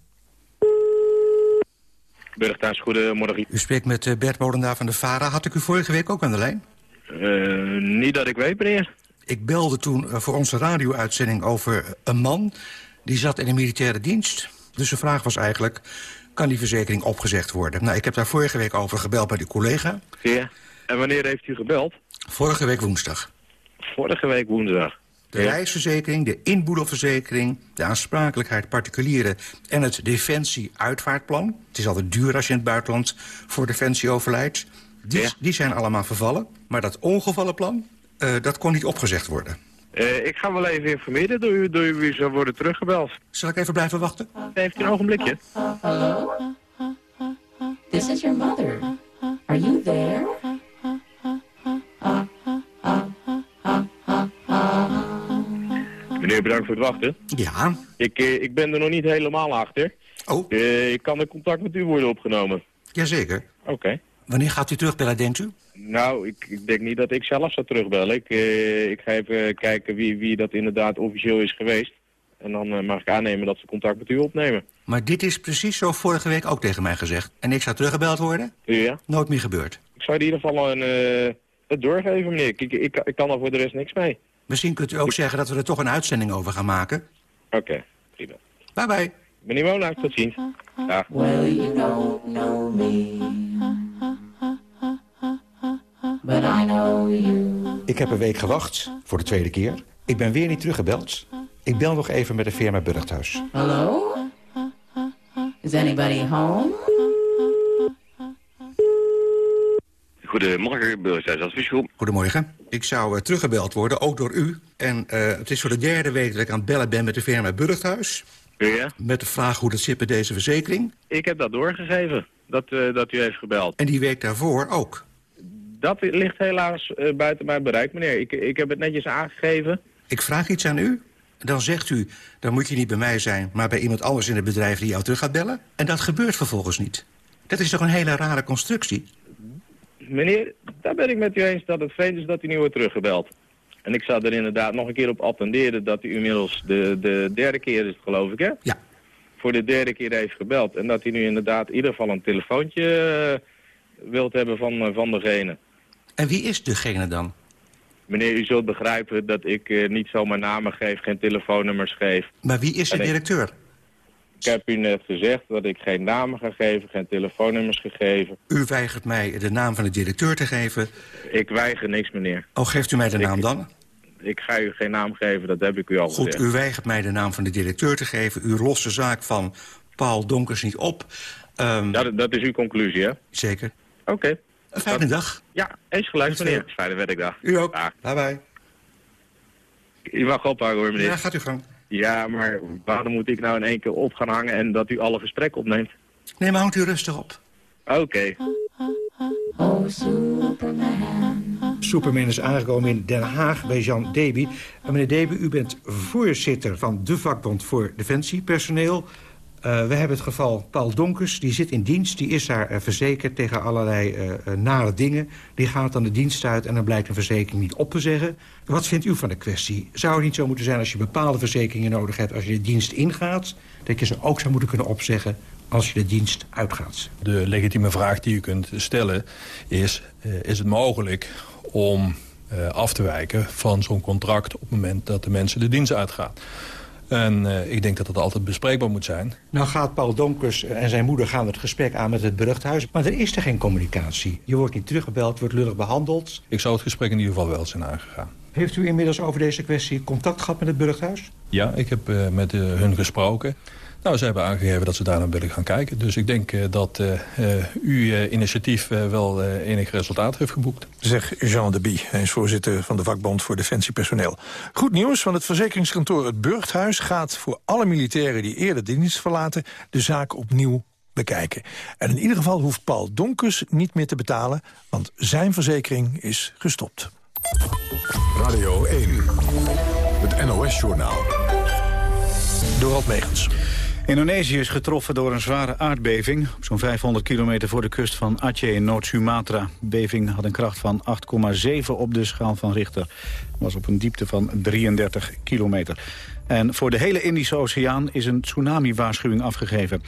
Burgthuis, goedemorgen. U spreekt met uh, Bert Molenaar van de VARA. Had ik u vorige week ook aan de lijn? Uh, niet dat ik weet, meneer. Ik belde toen uh, voor onze radio-uitzending over een man... die zat in de militaire dienst. Dus de vraag was eigenlijk, kan die verzekering opgezegd worden? Nou, ik heb daar vorige week over gebeld bij uw collega. Ja, en wanneer heeft u gebeld? Vorige week woensdag. Vorige week woensdag. De ja. reisverzekering, de inboedelverzekering, de aansprakelijkheid particulieren... en het defensie-uitvaartplan. Het is altijd duur als je in het buitenland voor defensie overlijdt. Die, ja. die zijn allemaal vervallen. Maar dat ongevallenplan, uh, dat kon niet opgezegd worden. Uh, ik ga wel even informeren door u, door u zou worden teruggebeld. Zal ik even blijven wachten? Heeft u een ogenblikje? Hallo? This is your mother. Are you there? Bedankt voor het wachten. Ja. Ik, uh, ik ben er nog niet helemaal achter. Oh. Uh, ik kan in contact met u worden opgenomen. Jazeker. Oké. Okay. Wanneer gaat u terugbellen, denkt u? Nou, ik, ik denk niet dat ik zelf zou terugbellen. Ik, uh, ik ga even kijken wie, wie dat inderdaad officieel is geweest. En dan mag ik aannemen dat ze contact met u opnemen. Maar dit is precies zo vorige week ook tegen mij gezegd. En ik zou teruggebeld worden? Ja. Nooit meer gebeurd. Ik zou in ieder geval een, het doorgeven, meneer. Ik, ik, ik, ik kan er voor de rest niks mee. Misschien kunt u ook zeggen dat we er toch een uitzending over gaan maken. Oké, okay, prima. Bye bye. Meneer Monaar, tot ziens. Dag. Well, you don't know me. But I know you. Ik heb een week gewacht, voor de tweede keer. Ik ben weer niet teruggebeld. Ik bel nog even met de firma Burgthuis. Hallo? Is anybody home? Goedemorgen, Burgsthuisadviesgroep. Goedemorgen. Ik zou uh, teruggebeld worden, ook door u. En uh, het is voor de derde week dat ik aan het bellen ben met de firma Burgthuis. Ja? Met de vraag hoe dat zit met deze verzekering. Ik heb dat doorgegeven, dat, uh, dat u heeft gebeld. En die week daarvoor ook? Dat ligt helaas buiten mijn bereik, meneer. Ik, ik heb het netjes aangegeven. Ik vraag iets aan u. Dan zegt u, dan moet je niet bij mij zijn... maar bij iemand anders in het bedrijf die jou terug gaat bellen. En dat gebeurt vervolgens niet. Dat is toch een hele rare constructie? Meneer, daar ben ik met u eens dat het vreemd is dat u nu wordt teruggebeld. En ik zou er inderdaad nog een keer op attenderen dat u inmiddels de, de derde keer is, geloof ik, hè? Ja. Voor de derde keer heeft gebeld. En dat u nu inderdaad in ieder geval een telefoontje uh, wilt hebben van, uh, van degene. En wie is degene dan? Meneer, u zult begrijpen dat ik uh, niet zomaar namen geef, geen telefoonnummers geef. Maar wie is de ik- directeur? Ik heb u net gezegd dat ik geen namen ga geven, geen telefoonnummers gegeven. U weigert mij de naam van de directeur te geven. Ik weiger niks, meneer. Oh, geeft u mij de naam dan? Ik ga u geen naam geven, dat heb ik u al Goed, gezegd. u weigert mij de naam van de directeur te geven. U lost de zaak van Paul Donkers niet op. Um, dat, dat is uw conclusie, hè? Zeker. Oké. Een fijne dag. Ja, eens Tot meneer. Fijne werkdag. U ook. Ja. Bye bye. U mag ophangen hoor, meneer. Ja, gaat u gang. Ja, maar waarom moet ik nou in één keer op gaan hangen en dat u alle gesprekken opneemt? Nee, maar houdt u rustig op. Oké. Oh, Superman. Superman is aangekomen in Den Haag bij Jan Deby. En meneer Deby, u bent voorzitter van de vakbond voor defensiepersoneel. Uh, we hebben het geval Paul Donkers, die zit in dienst. Die is daar uh, verzekerd tegen allerlei uh, nare dingen. Die gaat dan de dienst uit en dan blijkt een verzekering niet op te zeggen. Wat vindt u van de kwestie? Zou het niet zo moeten zijn als je bepaalde verzekeringen nodig hebt... als je de dienst ingaat, dat je ze ook zou moeten kunnen opzeggen... als je de dienst uitgaat? De legitieme vraag die u kunt stellen is... Is het mogelijk om af te wijken van zo'n contract... op het moment dat de mensen de dienst uitgaan? En uh, ik denk dat dat altijd bespreekbaar moet zijn. Nou gaat Paul Donkers en zijn moeder gaan het gesprek aan met het beruchthuis. Maar er is er geen communicatie. Je wordt niet teruggebeld, wordt lullig behandeld. Ik zou het gesprek in ieder geval wel zijn aangegaan. Heeft u inmiddels over deze kwestie contact gehad met het beruchthuis? Ja, ik heb uh, met uh, hun gesproken. Nou, ze hebben aangegeven dat ze daar naar willen gaan kijken. Dus ik denk uh, dat uh, uh, uw initiatief wel enig resultaat heeft geboekt. Zeg Jean de Bie, hij is voorzitter van de vakbond voor defensiepersoneel. Goed nieuws, van het verzekeringskantoor Het Burgthuis gaat voor alle militairen die eerder dienst verlaten de zaak opnieuw bekijken. En in ieder geval hoeft Paul Donkers niet meer te betalen, want zijn verzekering is gestopt. Radio 1, het NOS-journaal. Dorald Megens. Indonesië is getroffen door een zware aardbeving... op zo'n 500 kilometer voor de kust van Aceh in Noord-Sumatra. De beving had een kracht van 8,7 op de schaal van Richter. was op een diepte van 33 kilometer. En voor de hele Indische Oceaan is een tsunami-waarschuwing afgegeven.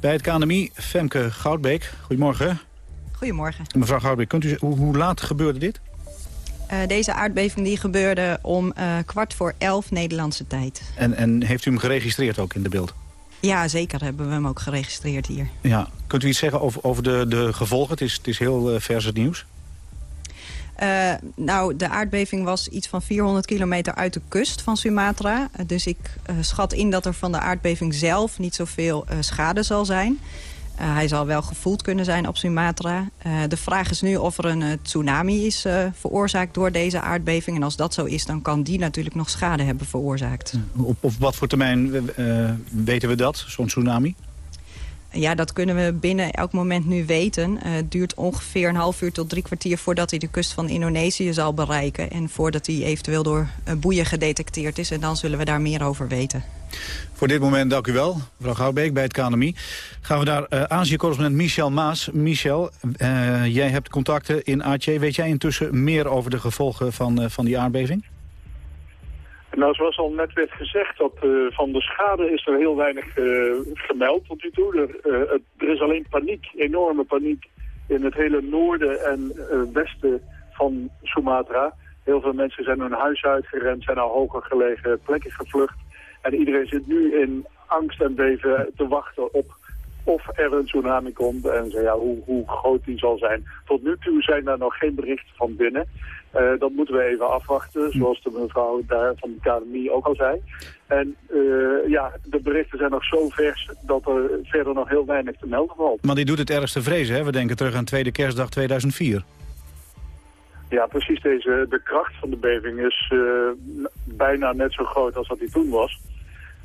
Bij het KNMI, Femke Goudbeek. Goedemorgen. Goedemorgen. Mevrouw Goudbeek, kunt u, hoe, hoe laat gebeurde dit? Uh, deze aardbeving die gebeurde om uh, kwart voor elf Nederlandse tijd. En, en heeft u hem geregistreerd ook in de beeld? Ja, zeker hebben we hem ook geregistreerd hier. Ja. Kunt u iets zeggen over, over de, de gevolgen? Het is, het is heel uh, vers het nieuws. Uh, nou, de aardbeving was iets van 400 kilometer uit de kust van Sumatra. Uh, dus ik uh, schat in dat er van de aardbeving zelf niet zoveel schade zal zijn. Uh, hij zal wel gevoeld kunnen zijn op Sumatra. Uh, de vraag is nu of er een uh, tsunami is veroorzaakt door deze aardbeving. En als dat zo is, dan kan die natuurlijk nog schade hebben veroorzaakt. Op, op wat voor termijn weten we dat, zo'n tsunami? Ja, dat kunnen we binnen elk moment nu weten. het duurt ongeveer een half uur tot drie kwartier voordat hij de kust van Indonesië zal bereiken. En voordat hij eventueel door boeien gedetecteerd is. En dan zullen we daar meer over weten. Voor dit moment dank u wel, mevrouw Goudbeek bij het KNMI. Gaan we naar uh, Azië-correspondent Michel Maas. Michel, jij hebt contacten in Aceh. Weet jij intussen meer over de gevolgen van, van die aardbeving? Nou, zoals al net werd gezegd, dat, van de schade is er heel weinig gemeld tot nu toe. Er, het, er, is alleen paniek, enorme paniek in het hele noorden en westen van Sumatra. Heel veel mensen zijn hun huis uitgerend, zijn naar hoger gelegen plekken gevlucht. En iedereen zit nu in angst en beven te wachten op of er een tsunami komt en ja, hoe, hoe groot die zal zijn. Tot nu toe zijn daar nog geen berichten van binnen. Uh, dat moeten we even afwachten, zoals de mevrouw daar van de KNMI ook al zei. En uh, ja, de berichten zijn nog zo vers dat er verder nog heel weinig te melden valt. Maar die doet het ergste vrezen, hè? We denken terug aan tweede kerstdag 2004. Ja, precies deze. De kracht van de beving is uh, bijna net zo groot als dat die toen was.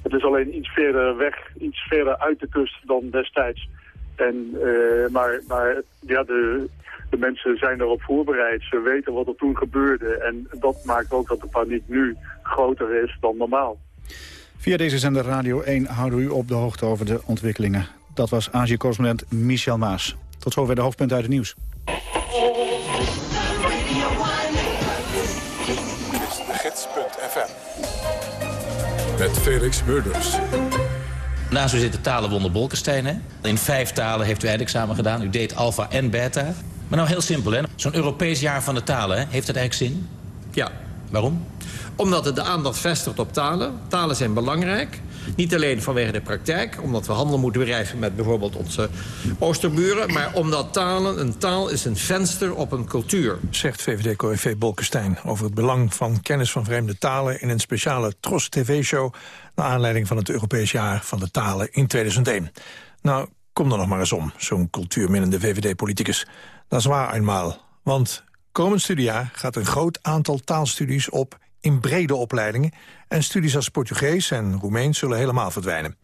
Het is alleen iets verder weg, iets verder uit de kust dan destijds. En, uh, maar maar ja, de, de mensen zijn erop voorbereid. Ze weten wat er toen gebeurde. En dat maakt ook dat de paniek nu groter is dan normaal. Via deze zender Radio 1 houden we u op de hoogte over de ontwikkelingen. Dat was Azië-correspondent Michel Maas. Tot zover de hoofdpunten uit het nieuws. Met Felix Murders. Naast u zit de talenwonder Bolkestein. Hè? In vijf talen heeft u eindexamen gedaan. U deed alfa en beta. Maar nou heel simpel, hè? Zo'n Europees jaar van de talen, hè? heeft dat eigenlijk zin? Ja. Waarom? Omdat het de aandacht vestigt op talen. Talen zijn belangrijk. Niet alleen vanwege de praktijk, omdat we handel moeten bedrijven met bijvoorbeeld onze oosterburen... maar omdat talen, een taal is een venster op een cultuur. Zegt VVD-corrivé Bolkestein over het belang van kennis van vreemde talen... in een speciale Tros TV-show... naar aanleiding van het Europees jaar van de talen in 2001. Nou, kom er nog maar eens om, zo'n cultuurminnende VVD-politicus. Dat is waar eenmaal, want komend studiejaar gaat een groot aantal taalstudies op in brede opleidingen... en studies als Portugees en Roemeens zullen helemaal verdwijnen.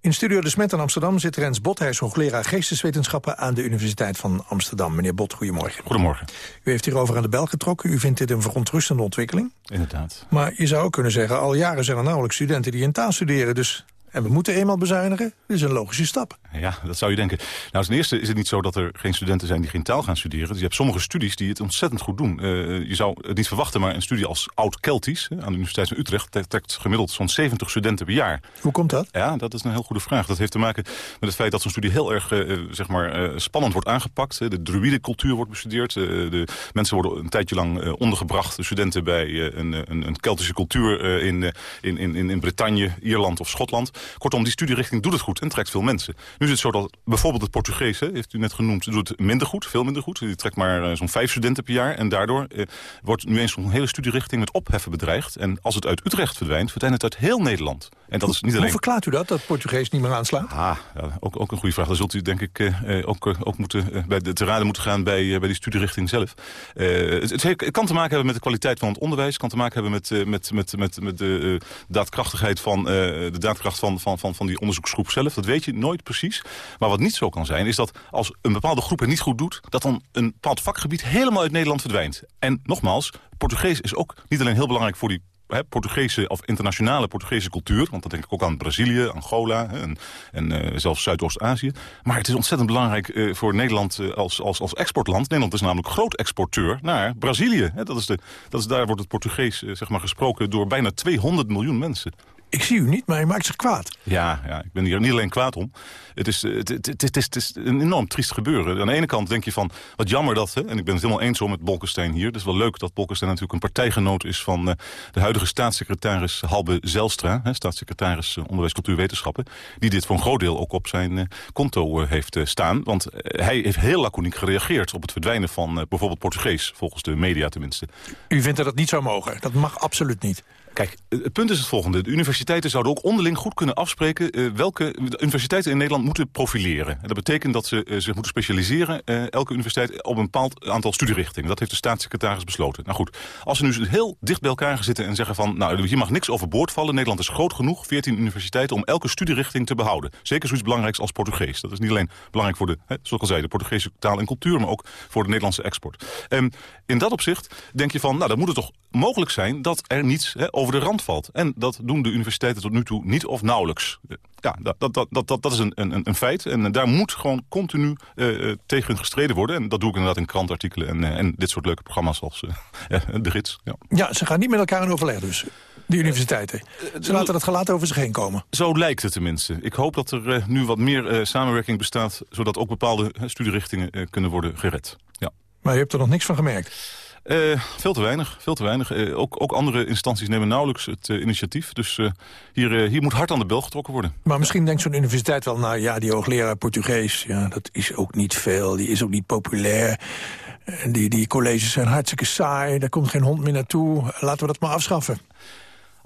In Studio De Smet in Amsterdam zit Rens Bot. Hij is hoogleraar geesteswetenschappen aan de Universiteit van Amsterdam. Meneer Bot, goedemorgen. Goedemorgen. U heeft hierover aan de bel getrokken. U vindt dit een verontrustende ontwikkeling. Inderdaad. Maar je zou ook kunnen zeggen, al jaren zijn er nauwelijks studenten die in taal studeren. Dus, en we moeten eenmaal bezuinigen. Dit is een logische stap. Ja, dat zou je denken. Nou, ten eerste is het niet zo dat er geen studenten zijn die geen taal gaan studeren. Dus je hebt sommige studies die het ontzettend goed doen. Eh, je zou het niet verwachten, maar een studie als Oud-Keltisch... aan de Universiteit van Utrecht trekt gemiddeld zo'n 70 studenten per jaar. Hoe komt dat? Ja, dat is een heel goede vraag. Dat heeft te maken met het feit dat zo'n studie heel erg uh, zeg maar, uh, spannend wordt aangepakt. De druidencultuur wordt bestudeerd. de mensen worden een tijdje lang ondergebracht, de studenten, bij een, een, een, Keltische cultuur in, in, in, in Bretagne, Ierland of Schotland. Kortom, die studierichting doet het goed en trekt veel mensen. Nu is het zo dat bijvoorbeeld het Portugees, hè, heeft u net genoemd, doet het minder goed, veel minder goed. Die trekt maar uh, zo'n vijf studenten per jaar. En daardoor uh, wordt nu eens zo'n hele studierichting met opheffen bedreigd. En als het uit Utrecht verdwijnt, verdwijnt het uit heel Nederland. En dat is niet alleen... Hoe verklaart u dat, dat Portugees niet meer aanslaat? Ah, ja, ook, ook een goede vraag. Dan zult u denk ik uh, ook, ook moeten, bij de, te raden moeten gaan bij, bij die studierichting zelf. Het, het, het, kan te maken hebben met de kwaliteit van het onderwijs. Het kan te maken hebben met, met, met, met, met de daadkrachtigheid van, de daadkracht van, van, van, van die onderzoeksgroep zelf. Dat weet je nooit precies. Maar wat niet zo kan zijn, is dat als een bepaalde groep het niet goed doet... dat dan een bepaald vakgebied helemaal uit Nederland verdwijnt. En nogmaals, Portugees is ook niet alleen heel belangrijk voor die He, Portugese of internationale Portugese cultuur. Want dan denk ik ook aan Brazilië, Angola en, en uh, zelfs Zuidoost-Azië. Maar het is ontzettend belangrijk uh, voor Nederland uh, als, als, als exportland. Nederland is namelijk groot exporteur naar Brazilië. Dat is de, dat is, daar wordt het Portugees zeg maar, gesproken door bijna 200 miljoen mensen. Ik zie u niet, maar hij maakt zich kwaad. Ja, ja ik ben hier niet alleen kwaad om. Het is, het, het, het, het, is, het is een enorm triest gebeuren. Aan de ene kant denk je van, wat jammer dat... Hè, en ik ben het helemaal eens om met Bolkestein hier. Het is wel leuk dat Bolkestein natuurlijk een partijgenoot is... van uh, de huidige staatssecretaris Halbe Zelstra. Hè, staatssecretaris uh, Onderwijs, Cultuur, Wetenschappen. Die dit voor een groot deel ook op zijn uh, konto heeft staan. Want hij heeft heel laconiek gereageerd op het verdwijnen van bijvoorbeeld Portugees. Volgens de media tenminste. U vindt dat dat niet zou mogen? Dat mag absoluut niet. Kijk, het punt is het volgende. De universiteiten zouden ook onderling goed kunnen afspreken... Uh, welke universiteiten in Nederland moeten profileren. En dat betekent dat ze uh, zich moeten specialiseren... Uh, elke universiteit op een bepaald aantal studierichtingen. Dat heeft de staatssecretaris besloten. Nou goed, als ze nu heel dicht bij elkaar gaan zitten en zeggen van... nou, hier mag niks overboord vallen. Nederland is groot genoeg, 14 universiteiten... om elke studierichting te behouden. Zeker zoiets belangrijks als Portugees. Dat is niet alleen belangrijk voor de, hè, zoals ik al zei... de Portugese taal en cultuur, maar ook voor de Nederlandse export. Um, in dat opzicht denk je van, nou, dan moet het toch mogelijk zijn... dat er niets hè, over de rand valt. En dat doen de universiteiten tot nu toe niet of nauwelijks. Ja, dat, dat, dat, dat, dat is een, een, een feit. En daar moet gewoon continu uh, tegen gestreden worden. En dat doe ik inderdaad in krantartikelen en, uh, en dit soort leuke programma's als uh, De Gids. Ja. ja, ze gaan niet met elkaar in overleg dus. De universiteiten. Ze laten het gelaten over zich heen komen. Zo lijkt het tenminste. Ik hoop dat er nu wat meer samenwerking bestaat... zodat ook bepaalde studierichtingen kunnen worden gered. Ja. Maar je hebt er nog niks van gemerkt? Uh, veel te weinig. Veel te weinig. Uh, ook, ook andere instanties nemen nauwelijks het uh, initiatief. Dus hier, hier moet hard aan de bel getrokken worden. Maar misschien denkt zo'n universiteit wel... nou ja, die hoogleraar Portugees, ja, dat is ook niet veel. Die is ook niet populair. Die, die colleges zijn hartstikke saai. Daar komt geen hond meer naartoe. Laten we dat maar afschaffen.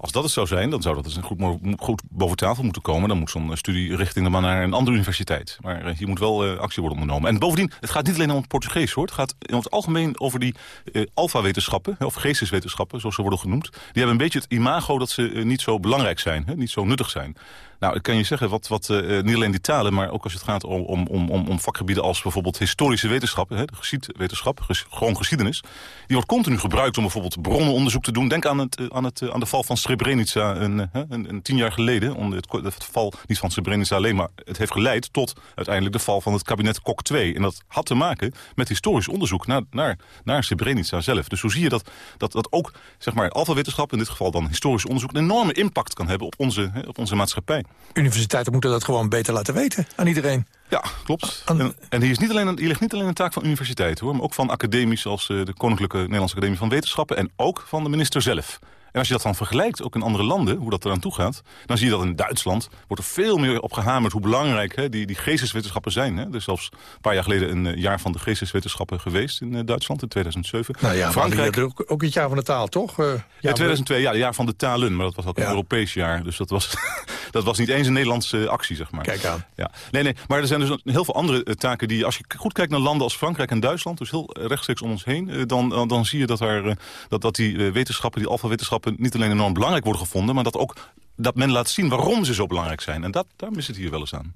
Als dat het zou zijn, dan zou dat dus goed, goed boven tafel moeten komen. Dan moet zo'n studierichting dan maar naar een andere universiteit. Maar uh, hier moet wel uh, actie worden ondernomen. En bovendien, het gaat niet alleen om het Portugees hoor. Het gaat in het algemeen over die uh, alfa-wetenschappen, of geesteswetenschappen, zoals ze worden genoemd. Die hebben een beetje het imago dat ze niet zo belangrijk zijn, hè, niet zo nuttig zijn. Nou, ik kan je zeggen, wat, wat, uh, niet alleen die talen... maar ook als het gaat om, om, om, om vakgebieden als bijvoorbeeld historische wetenschappen... Hè, de ges, gewoon geschiedenis... die wordt continu gebruikt om bijvoorbeeld bronnenonderzoek te doen. Denk aan, het, aan, het, aan de val van Srebrenica een, een, tien jaar geleden. Om het, het val niet van Srebrenica alleen, maar het heeft geleid... tot uiteindelijk de val van het kabinet Kok 2. En dat had te maken met historisch onderzoek naar, naar, naar Srebrenica zelf. Dus zo zie je dat, dat, dat ook zeg maar, alfawetenschap, in dit geval dan historisch onderzoek... een enorme impact kan hebben op onze, op onze maatschappij. Universiteiten moeten dat gewoon beter laten weten aan iedereen. Ja, klopt. En, en hier, is niet alleen, hier ligt niet alleen een taak van universiteiten, hoor, maar ook van academies als uh, de Koninklijke Nederlandse Academie van Wetenschappen en ook van de minister zelf. En als je dat dan vergelijkt, ook in andere landen, hoe dat eraan toe gaat... dan zie je dat in Duitsland wordt er veel meer op gehamerd... hoe belangrijk hè, die, die geesteswetenschappen zijn. Hè. Er is zelfs een paar jaar geleden een uh, jaar van de geesteswetenschappen geweest... in uh, Duitsland, in 2007. Nou ja, Frankrijk... ook, ook het jaar van de taal, toch? Uh, ja, 2002, ja, het jaar van de talen. Maar dat was ook een ja. Europees jaar. Dus dat was, dat was niet eens een Nederlandse actie, zeg maar. Kijk aan. Ja. Nee, nee, maar er zijn dus heel veel andere taken die... als je goed kijkt naar landen als Frankrijk en Duitsland... dus heel rechtstreeks om ons heen... dan, dan, dan zie je dat, er, dat, dat die wetenschappen, die alfawetenschappen... niet alleen enorm belangrijk worden gevonden... maar dat ook dat men laat zien waarom ze zo belangrijk zijn. En dat, daar mis het hier wel eens aan.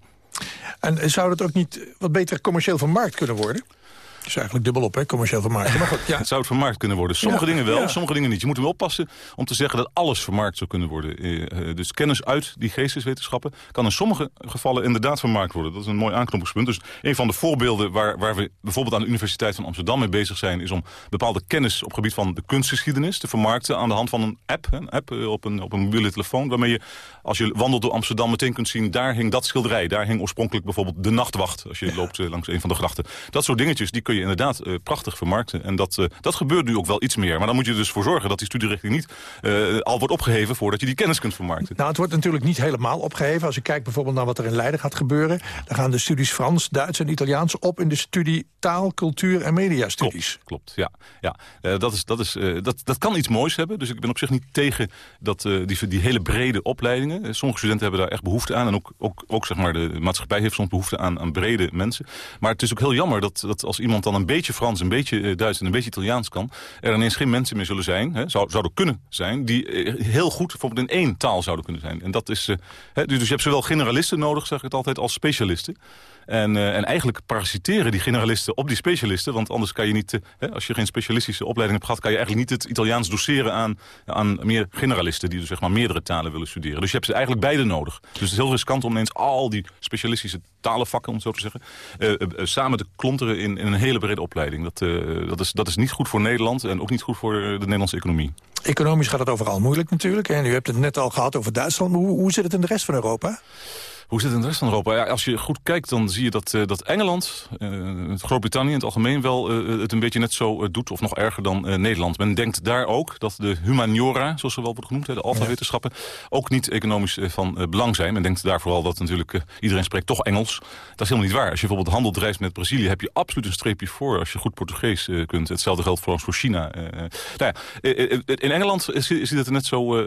En zou dat ook niet wat beter commercieel van markt kunnen worden? Is eigenlijk dubbelop, hè, commercieel vermarkten. Maar goed, ja. Het zou het vermarkt kunnen worden. Sommige Ja, dingen wel, ja. sommige dingen niet. Je moet hem oppassen om te zeggen dat alles vermarkt zou kunnen worden. Eh, eh, dus kennis uit die geesteswetenschappen kan in sommige gevallen inderdaad vermarkt worden. Dat is een mooi aanknopingspunt. Dus een van de voorbeelden waar, waar we bijvoorbeeld aan de Universiteit van Amsterdam mee bezig zijn... is om bepaalde kennis op gebied van de kunstgeschiedenis te vermarkten... aan de hand van een app, een app eh, op een, op een mobiele telefoon... waarmee je, als je wandelt door Amsterdam, meteen kunt zien... daar hing dat schilderij, daar hing oorspronkelijk bijvoorbeeld de nachtwacht... als je loopt langs een van de grachten. Dat soort dingetjes, die kun je inderdaad eh, prachtig vermarkten. En dat, eh, dat gebeurt nu ook wel iets meer. Maar dan moet je er dus voor zorgen dat die studierichting niet eh, al wordt opgeheven... voordat je die kennis kunt vermarkten. Nou, het wordt natuurlijk niet helemaal opgeheven. Als je kijkt bijvoorbeeld naar wat er in Leiden gaat gebeuren... dan gaan de studies Frans, Duits en Italiaans op... in de studie taal, cultuur en mediastudies. Klopt, ja. ja. Eh, dat, is, dat, is, dat, dat kan iets moois hebben. Dus ik ben op zich niet tegen dat, die, die hele brede opleidingen. Sommige studenten hebben daar echt behoefte aan. En ook, ook, ook zeg maar, de maatschappij heeft soms behoefte aan, aan brede mensen. Maar het is ook heel jammer dat, dat als iemand dan een beetje Frans... een beetje eh, Duits en een beetje Italiaans kan... er ineens geen mensen meer zullen zijn, hè, zou, zouden kunnen zijn... die eh, heel goed bijvoorbeeld in één taal zouden kunnen zijn. En dat is, eh, hè, dus je hebt zowel generalisten nodig, zeg ik het altijd, als specialisten. En, eh, en eigenlijk parasiteren die generalisten op die specialisten. Want anders kan je niet, eh, als je geen specialistische opleiding hebt gehad... kan je eigenlijk niet het Italiaans doseren aan, aan meer generalisten... die dus zeg maar meerdere talen willen studeren. Dus je hebt ze eigenlijk beide nodig. Dus het is heel riskant om ineens al die specialistische talenvakken, om het zo te zeggen... eh, samen te klonteren in, een hele brede opleiding. Dat, dat, is, dat is niet goed voor Nederland en ook niet goed voor de Nederlandse economie. Economisch gaat het overal moeilijk natuurlijk. En u hebt het net al gehad over Duitsland. Hoe, hoe zit het in de rest van Europa? Hoe zit het in de rest van Europa? Ja, als je goed kijkt, dan zie je dat, eh, dat Engeland, eh, Groot-Brittannië in het algemeen wel eh, het een beetje net zo doet, of nog erger dan Nederland. Men denkt daar ook dat de humaniora, zoals ze wel wordt genoemd, de alfawetenschappen, ook niet economisch van belang zijn. Men denkt daar vooral dat natuurlijk iedereen spreekt toch Engels. Dat is helemaal niet waar. Als je bijvoorbeeld handel drijft met Brazilië, heb je absoluut een streepje voor als je goed Portugees kunt. Hetzelfde geldt voor ons voor China. Nou ja, in Engeland zie- ziet het er net zo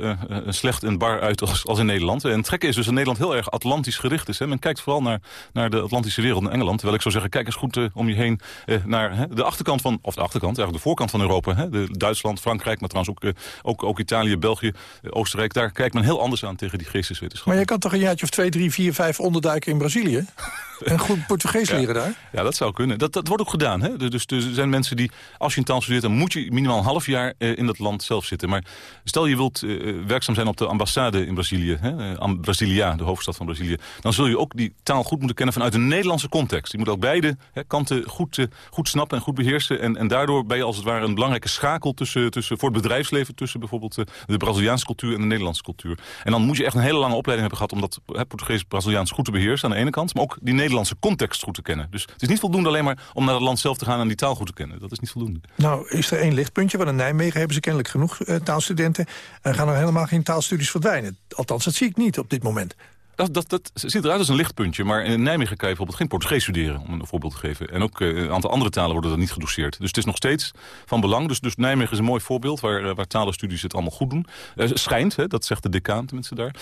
slecht en bar uit als, als in Nederland. En het gekke is dus dat Nederland heel erg Atlantisch gericht is. Hè. Men kijkt vooral naar, naar de Atlantische wereld in Engeland. Terwijl ik zou zeggen, kijk eens goed eh, om je heen eh, naar hè, de achterkant van... of de achterkant, eigenlijk de voorkant van Europa. Hè. De, Duitsland, Frankrijk, maar trouwens ook, eh, ook, ook Italië, België, Oostenrijk. Daar kijkt men heel anders aan tegen die geesteswetenschappen. Maar je kan toch een jaartje of twee, drie, vier, vijf onderduiken in Brazilië? en goed Portugees leren daar? Ja, dat zou kunnen. Dat, dat wordt ook gedaan. Hè? Dus, dus er zijn mensen die, als je een taal studeert... dan moet je minimaal een half jaar eh, in dat land zelf zitten. Maar stel je wilt eh, werkzaam zijn op de ambassade in Brazilië... Hè? eh, Am- Brasilia, de hoofdstad van Brazilië... dan zul je ook die taal goed moeten kennen vanuit een Nederlandse context. Je moet ook beide hè, kanten goed, eh, goed snappen en goed beheersen. En, en daardoor ben je als het ware een belangrijke schakel... Tussen, tussen, voor het bedrijfsleven tussen bijvoorbeeld eh, de Braziliaanse cultuur... en de Nederlandse cultuur. En dan moet je echt een hele lange opleiding hebben gehad... om dat hè, Portugees-Braziliaans goed te beheersen aan de ene kant... maar ook die Nederlandse context goed te kennen. Dus het is niet voldoende alleen maar om naar het land zelf te gaan... en die taal goed te kennen. Dat is niet voldoende. Nou, is er één lichtpuntje, want in Nijmegen hebben ze kennelijk genoeg eh, taalstudenten... en gaan er helemaal geen taalstudies verdwijnen. Althans, dat zie ik niet op dit moment. Dat, dat, dat ziet eruit als een lichtpuntje. Maar in Nijmegen kan je bijvoorbeeld geen Portugees studeren, om een voorbeeld te geven. En ook eh, een aantal andere talen worden er niet gedoseerd. Dus het is nog steeds van belang. Dus, dus Nijmegen is een mooi voorbeeld waar, eh, waar talenstudies het allemaal goed doen. Eh, schijnt, hè, dat zegt de decaan tenminste daar.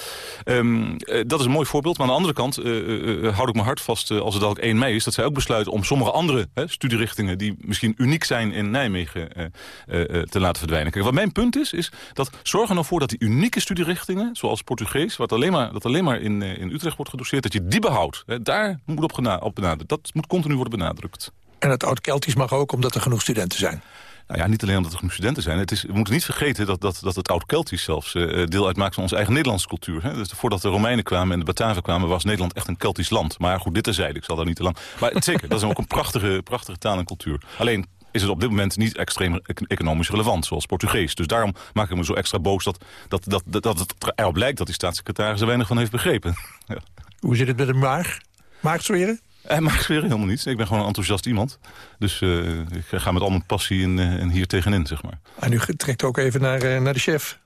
Ehm, eh, dat is een mooi voorbeeld. Maar aan de andere kant eh, houd ik mijn hart vast als het dadelijk 1 mei is... dat zij ook besluiten om sommige andere studierichtingen... die misschien uniek zijn in Nijmegen te laten verdwijnen. Kijk, wat mijn punt is, is dat zorg er nou voor dat die unieke studierichtingen... zoals Portugees, wat alleen maar, dat alleen maar in, in Utrecht wordt gedoseerd... dat je die behoudt. Hè, daar moet op, op benadrukt. Dat moet continu worden benadrukt. En het oud-Keltisch mag ook, omdat er genoeg studenten zijn. Nou ja, niet alleen omdat er genoeg studenten zijn. Het is, we moeten niet vergeten dat, dat, dat het oud-Keltisch zelfs eh, deel uitmaakt van onze eigen Nederlandse cultuur. Hè. Dus voordat de Romeinen kwamen en de Bataven kwamen, was Nederland echt een Keltisch land. Maar goed, dit terzijde, ik zal daar niet te lang... Maar zeker, dat is ook een prachtige, prachtige taal en cultuur. Alleen is het op dit moment niet extreem e- economisch relevant, zoals Portugees. Dus daarom maak ik me zo extra boos dat, dat, dat, dat, dat het erop lijkt dat die staatssecretaris er weinig van heeft begrepen. Ja. Hoe zit het met de maag? Maagzweren? Hij maakt weer helemaal niets. Ik ben gewoon een enthousiast iemand. Dus eh, ik ga met al mijn passie en, eh, en hier tegenin, zeg maar. En u trekt ook even naar, eh, naar de chef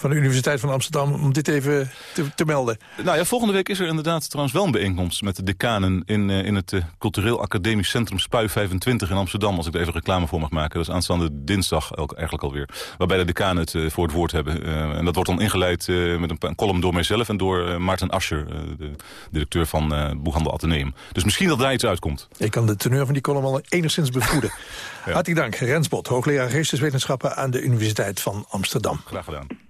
van de Universiteit van Amsterdam... om dit even te, te melden. Nou ja, volgende week is er inderdaad trouwens wel een bijeenkomst met de decanen in, eh, in het eh, Cultureel Academisch Centrum Spui 25 in Amsterdam. Als ik er even reclame voor mag maken. Dat is aanstaande dinsdag eigenlijk alweer. Waarbij de decanen het eh, voor het woord hebben. En dat wordt dan ingeleid met een, column door mijzelf en door Maarten Ascher, de directeur van Boeghandel Atheneum. Dus misschien dat daar iets uitkomt. Ik kan de teneur van die column al enigszins bevroeden. Hartelijk dank, Rens Bot, hoogleraar geesteswetenschappen... aan de Universiteit van Amsterdam. Graag gedaan.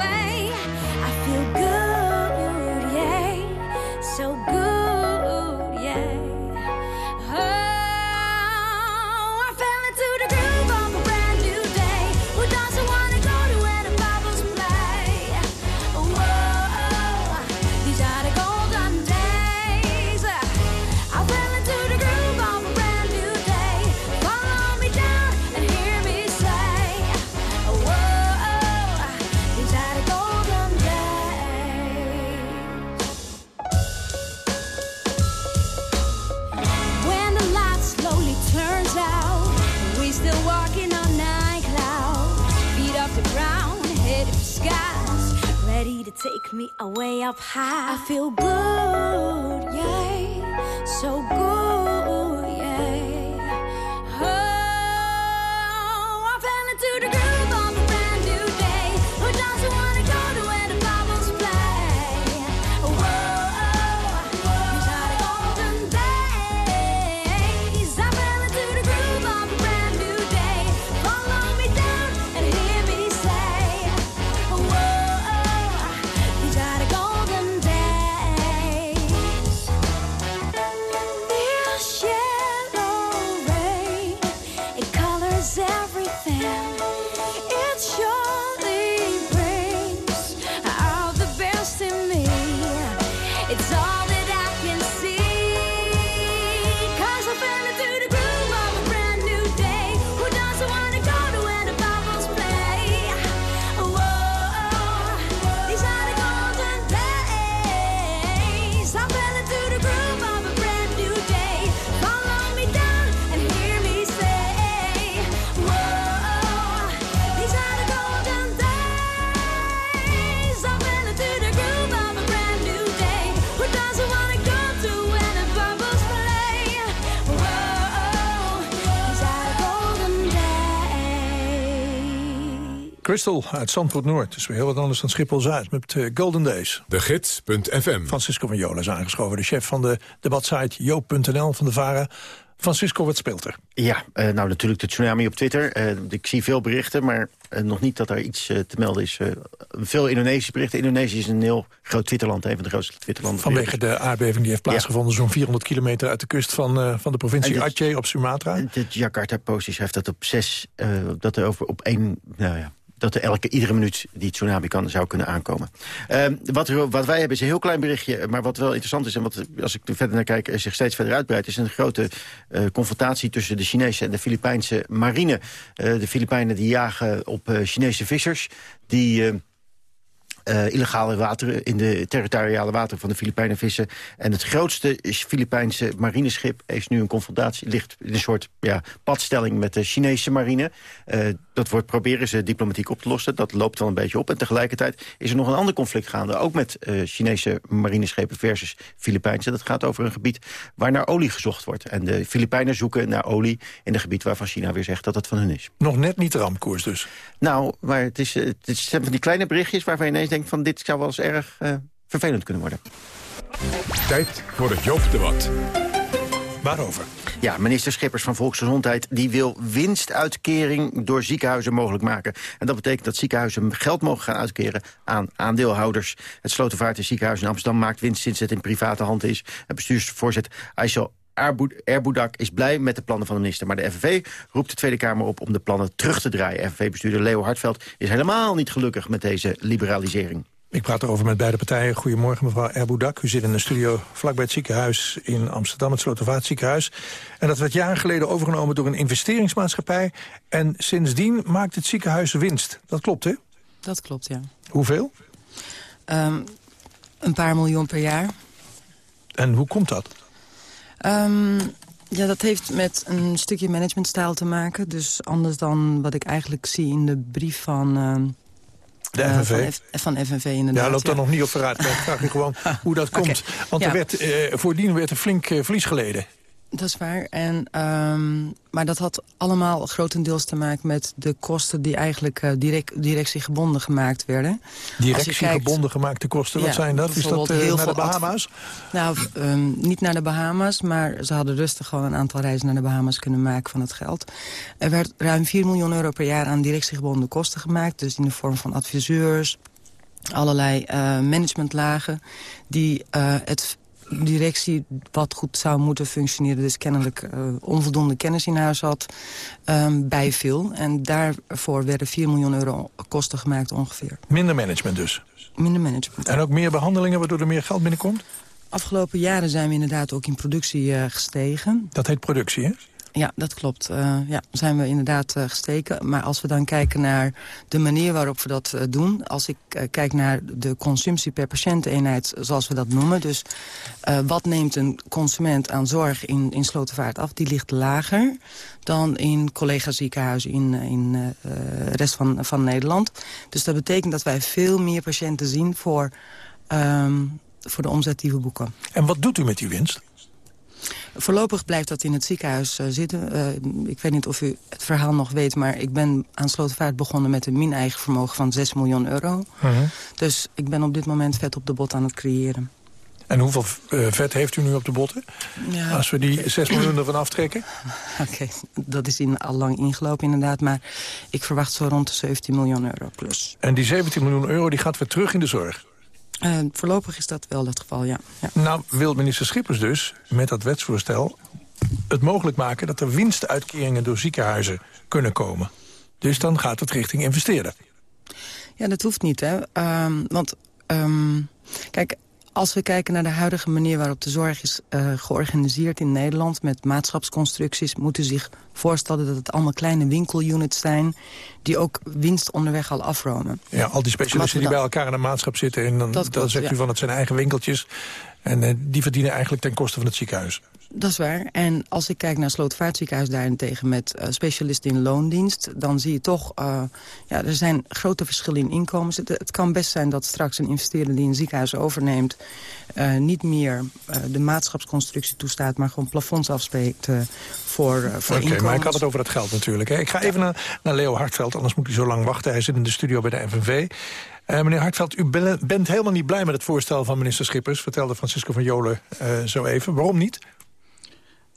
I feel good, Crystal uit Zandvoort Noord. Het is weer heel wat anders dan Schiphol-Zuid met eh, Golden Days. De Gids.fm. Francisco van Jola is aangeschoven, de chef van de debatsite joop.nl van de VARA. Francisco, wat speelt er? Ja, eh, nou natuurlijk de tsunami op Twitter. Eh, ik zie veel berichten, maar nog niet dat er iets te melden is. Veel Indonesische berichten. Indonesië is een heel groot Twitterland, een van de grootste Twitterlanden. ter Vanwege de aardbeving die heeft plaatsgevonden... zo'n 400 kilometer uit de kust van, eh, van de provincie Aceh op Sumatra. De Jakarta Post schrijft dat op zes, eh, dat er over op één, nou ja, dat er elke, iedere minuut die tsunami kan, zou kunnen aankomen. Eh, wat, wat wij hebben is een heel klein berichtje, maar wat wel interessant is... en wat, als ik er verder naar kijk, eh, zich steeds verder uitbreidt... is een grote eh, confrontatie tussen de Chinese en de Filipijnse marine. Eh, de Filipijnen die jagen op eh, Chinese vissers... die... eh, illegale wateren in de territoriale wateren van de Filipijnen vissen. En het grootste is Filipijnse marineschip is nu een confrontatie, ligt in een soort ja, padstelling met de Chinese marine. Eh, dat wordt proberen ze diplomatiek op te lossen. Dat loopt wel een beetje op. En tegelijkertijd is er nog een ander conflict gaande, ook met eh, Chinese marineschepen versus Filipijnse. Dat gaat over een gebied waar naar olie gezocht wordt. En de Filipijnen zoeken naar olie in een gebied waarvan China weer zegt dat het van hun is. Nog net niet de ramkoers dus. Nou, maar het, is, het zijn van die kleine berichtjes waarvan je ineens denkt van dit zou wel eens erg eh, vervelend kunnen worden. Tijd voor het Joop-debat. Waarover? Ja, minister Schippers van Volksgezondheid die wil winstuitkering door ziekenhuizen mogelijk maken. En dat betekent dat ziekenhuizen geld mogen gaan uitkeren aan aandeelhouders. Het Slotervaart ziekenhuis in Amsterdam maakt winst sinds het in private hand is. Het bestuursvoorzitter Aysel Erboudak is blij met de plannen van de minister. Maar de FNV roept de Tweede Kamer op om de plannen terug te draaien. FNV-bestuurder Leo Hartveld is helemaal niet gelukkig met deze liberalisering. Ik praat erover met beide partijen. Goedemorgen, mevrouw Erboudak. U zit in een studio vlakbij het ziekenhuis in Amsterdam, het Slotervaart ziekenhuis. En dat werd jaren geleden overgenomen door een investeringsmaatschappij. En sindsdien maakt het ziekenhuis winst. Dat klopt, hè? Dat klopt, ja. Hoeveel? Ehm, een paar miljoen per jaar. En hoe komt dat? Ehm, ja, dat heeft met een stukje managementstijl te maken. Dus anders dan wat ik eigenlijk zie in de brief van... ehm, De eh, FNV? van, F- van FNV inderdaad. Ja, loopt er nog niet op vooruit. Maar ik vraag je gewoon hoe dat komt. Want er werd, eh, voordien werd er flink eh, verlies geleden. Dat is waar. En, ehm, maar dat had allemaal grotendeels te maken met de kosten... die eigenlijk uh, direct, directiegebonden gemaakt werden. Directiegebonden gemaakte kosten, wat Ja, zijn dat? Is dat eh, heel naar de Bahama's? Nou, ehm, niet naar de Bahama's, maar ze hadden rustig gewoon een aantal reizen naar de Bahama's kunnen maken van het geld. Er werd ruim 4 miljoen euro per jaar aan directiegebonden kosten gemaakt. Dus in de vorm van adviseurs, allerlei eh, managementlagen die eh, het directie wat goed zou moeten functioneren... dus kennelijk eh, onvoldoende kennis in huis had, ehm, bijviel. En daarvoor werden 4 miljoen euro kosten gemaakt ongeveer. Minder management dus. Minder management. En ook meer behandelingen waardoor er meer geld binnenkomt? Afgelopen jaren zijn we inderdaad ook in productie eh, gestegen. Dat heet productie, hè? Ja, dat klopt. Eh, ja, zijn we inderdaad eh, gesteken. Maar als we dan kijken naar de manier waarop we dat eh, doen... als ik kijk naar de consumptie per patiënteenheid, zoals we dat noemen... dus wat neemt een consument aan zorg in, in Slotervaart af... die ligt lager dan in collega-ziekenhuizen in, in de rest van, van Nederland. Dus dat betekent dat wij veel meer patiënten zien... voor, ehm, voor de omzet die we boeken. En wat doet u met die winst? Voorlopig blijft dat in het ziekenhuis eh, zitten. Eh, ik weet niet of u het verhaal nog weet... maar ik ben aan Slotervaart begonnen met een min-eigen vermogen van 6 miljoen euro. Mhm. Dus ik ben op dit moment vet op de bot aan het creëren. En hoeveel eh, vet heeft u nu op de botten? Ja, Als we die 6 miljoen ervan aftrekken? Oké, dat is in, al lang ingelopen inderdaad. Maar ik verwacht zo rond de 17 miljoen euro plus. En die 17 miljoen euro die gaat weer terug in de zorg. Eh, voorlopig is dat wel het geval, ja. ja. Nou wil minister Schippers dus met dat wetsvoorstel het mogelijk maken... dat er winstuitkeringen door ziekenhuizen kunnen komen. Dus dan gaat het richting investeren. Ja, dat hoeft niet, hè. Ehm, want, ehm, kijk, als we kijken naar de huidige manier waarop de zorg is eh, georganiseerd in Nederland... met maatschapsconstructies, moet u zich voorstellen dat het allemaal kleine winkelunits zijn... die ook winst onderweg al afromen. Ja, al die specialisten die bij elkaar in een maatschap zitten... en dan, Dat dan klopt, zegt ja. u van het zijn eigen winkeltjes... en eh, die verdienen eigenlijk ten koste van het ziekenhuis. Dat is waar. En als ik kijk naar Slootvaartziekenhuis daarentegen met eh, specialisten in loondienst... dan zie je toch, eh, ja, er zijn grote verschillen in inkomens. Het, het kan best zijn dat straks een investeerder die een ziekenhuis overneemt... eh, niet meer de maatschapsconstructie toestaat... maar gewoon plafonds afspreekt voor, voor Oké, inkomens. maar ik had het over dat geld natuurlijk. Hè. Ik ga even naar, naar Leo Hartveld, anders moet hij zo lang wachten. Hij zit in de studio bij de FNV. Meneer Hartveld, u ben- bent helemaal niet blij met het voorstel van minister Schippers... vertelde Francisco van Jolen zo even. Waarom niet?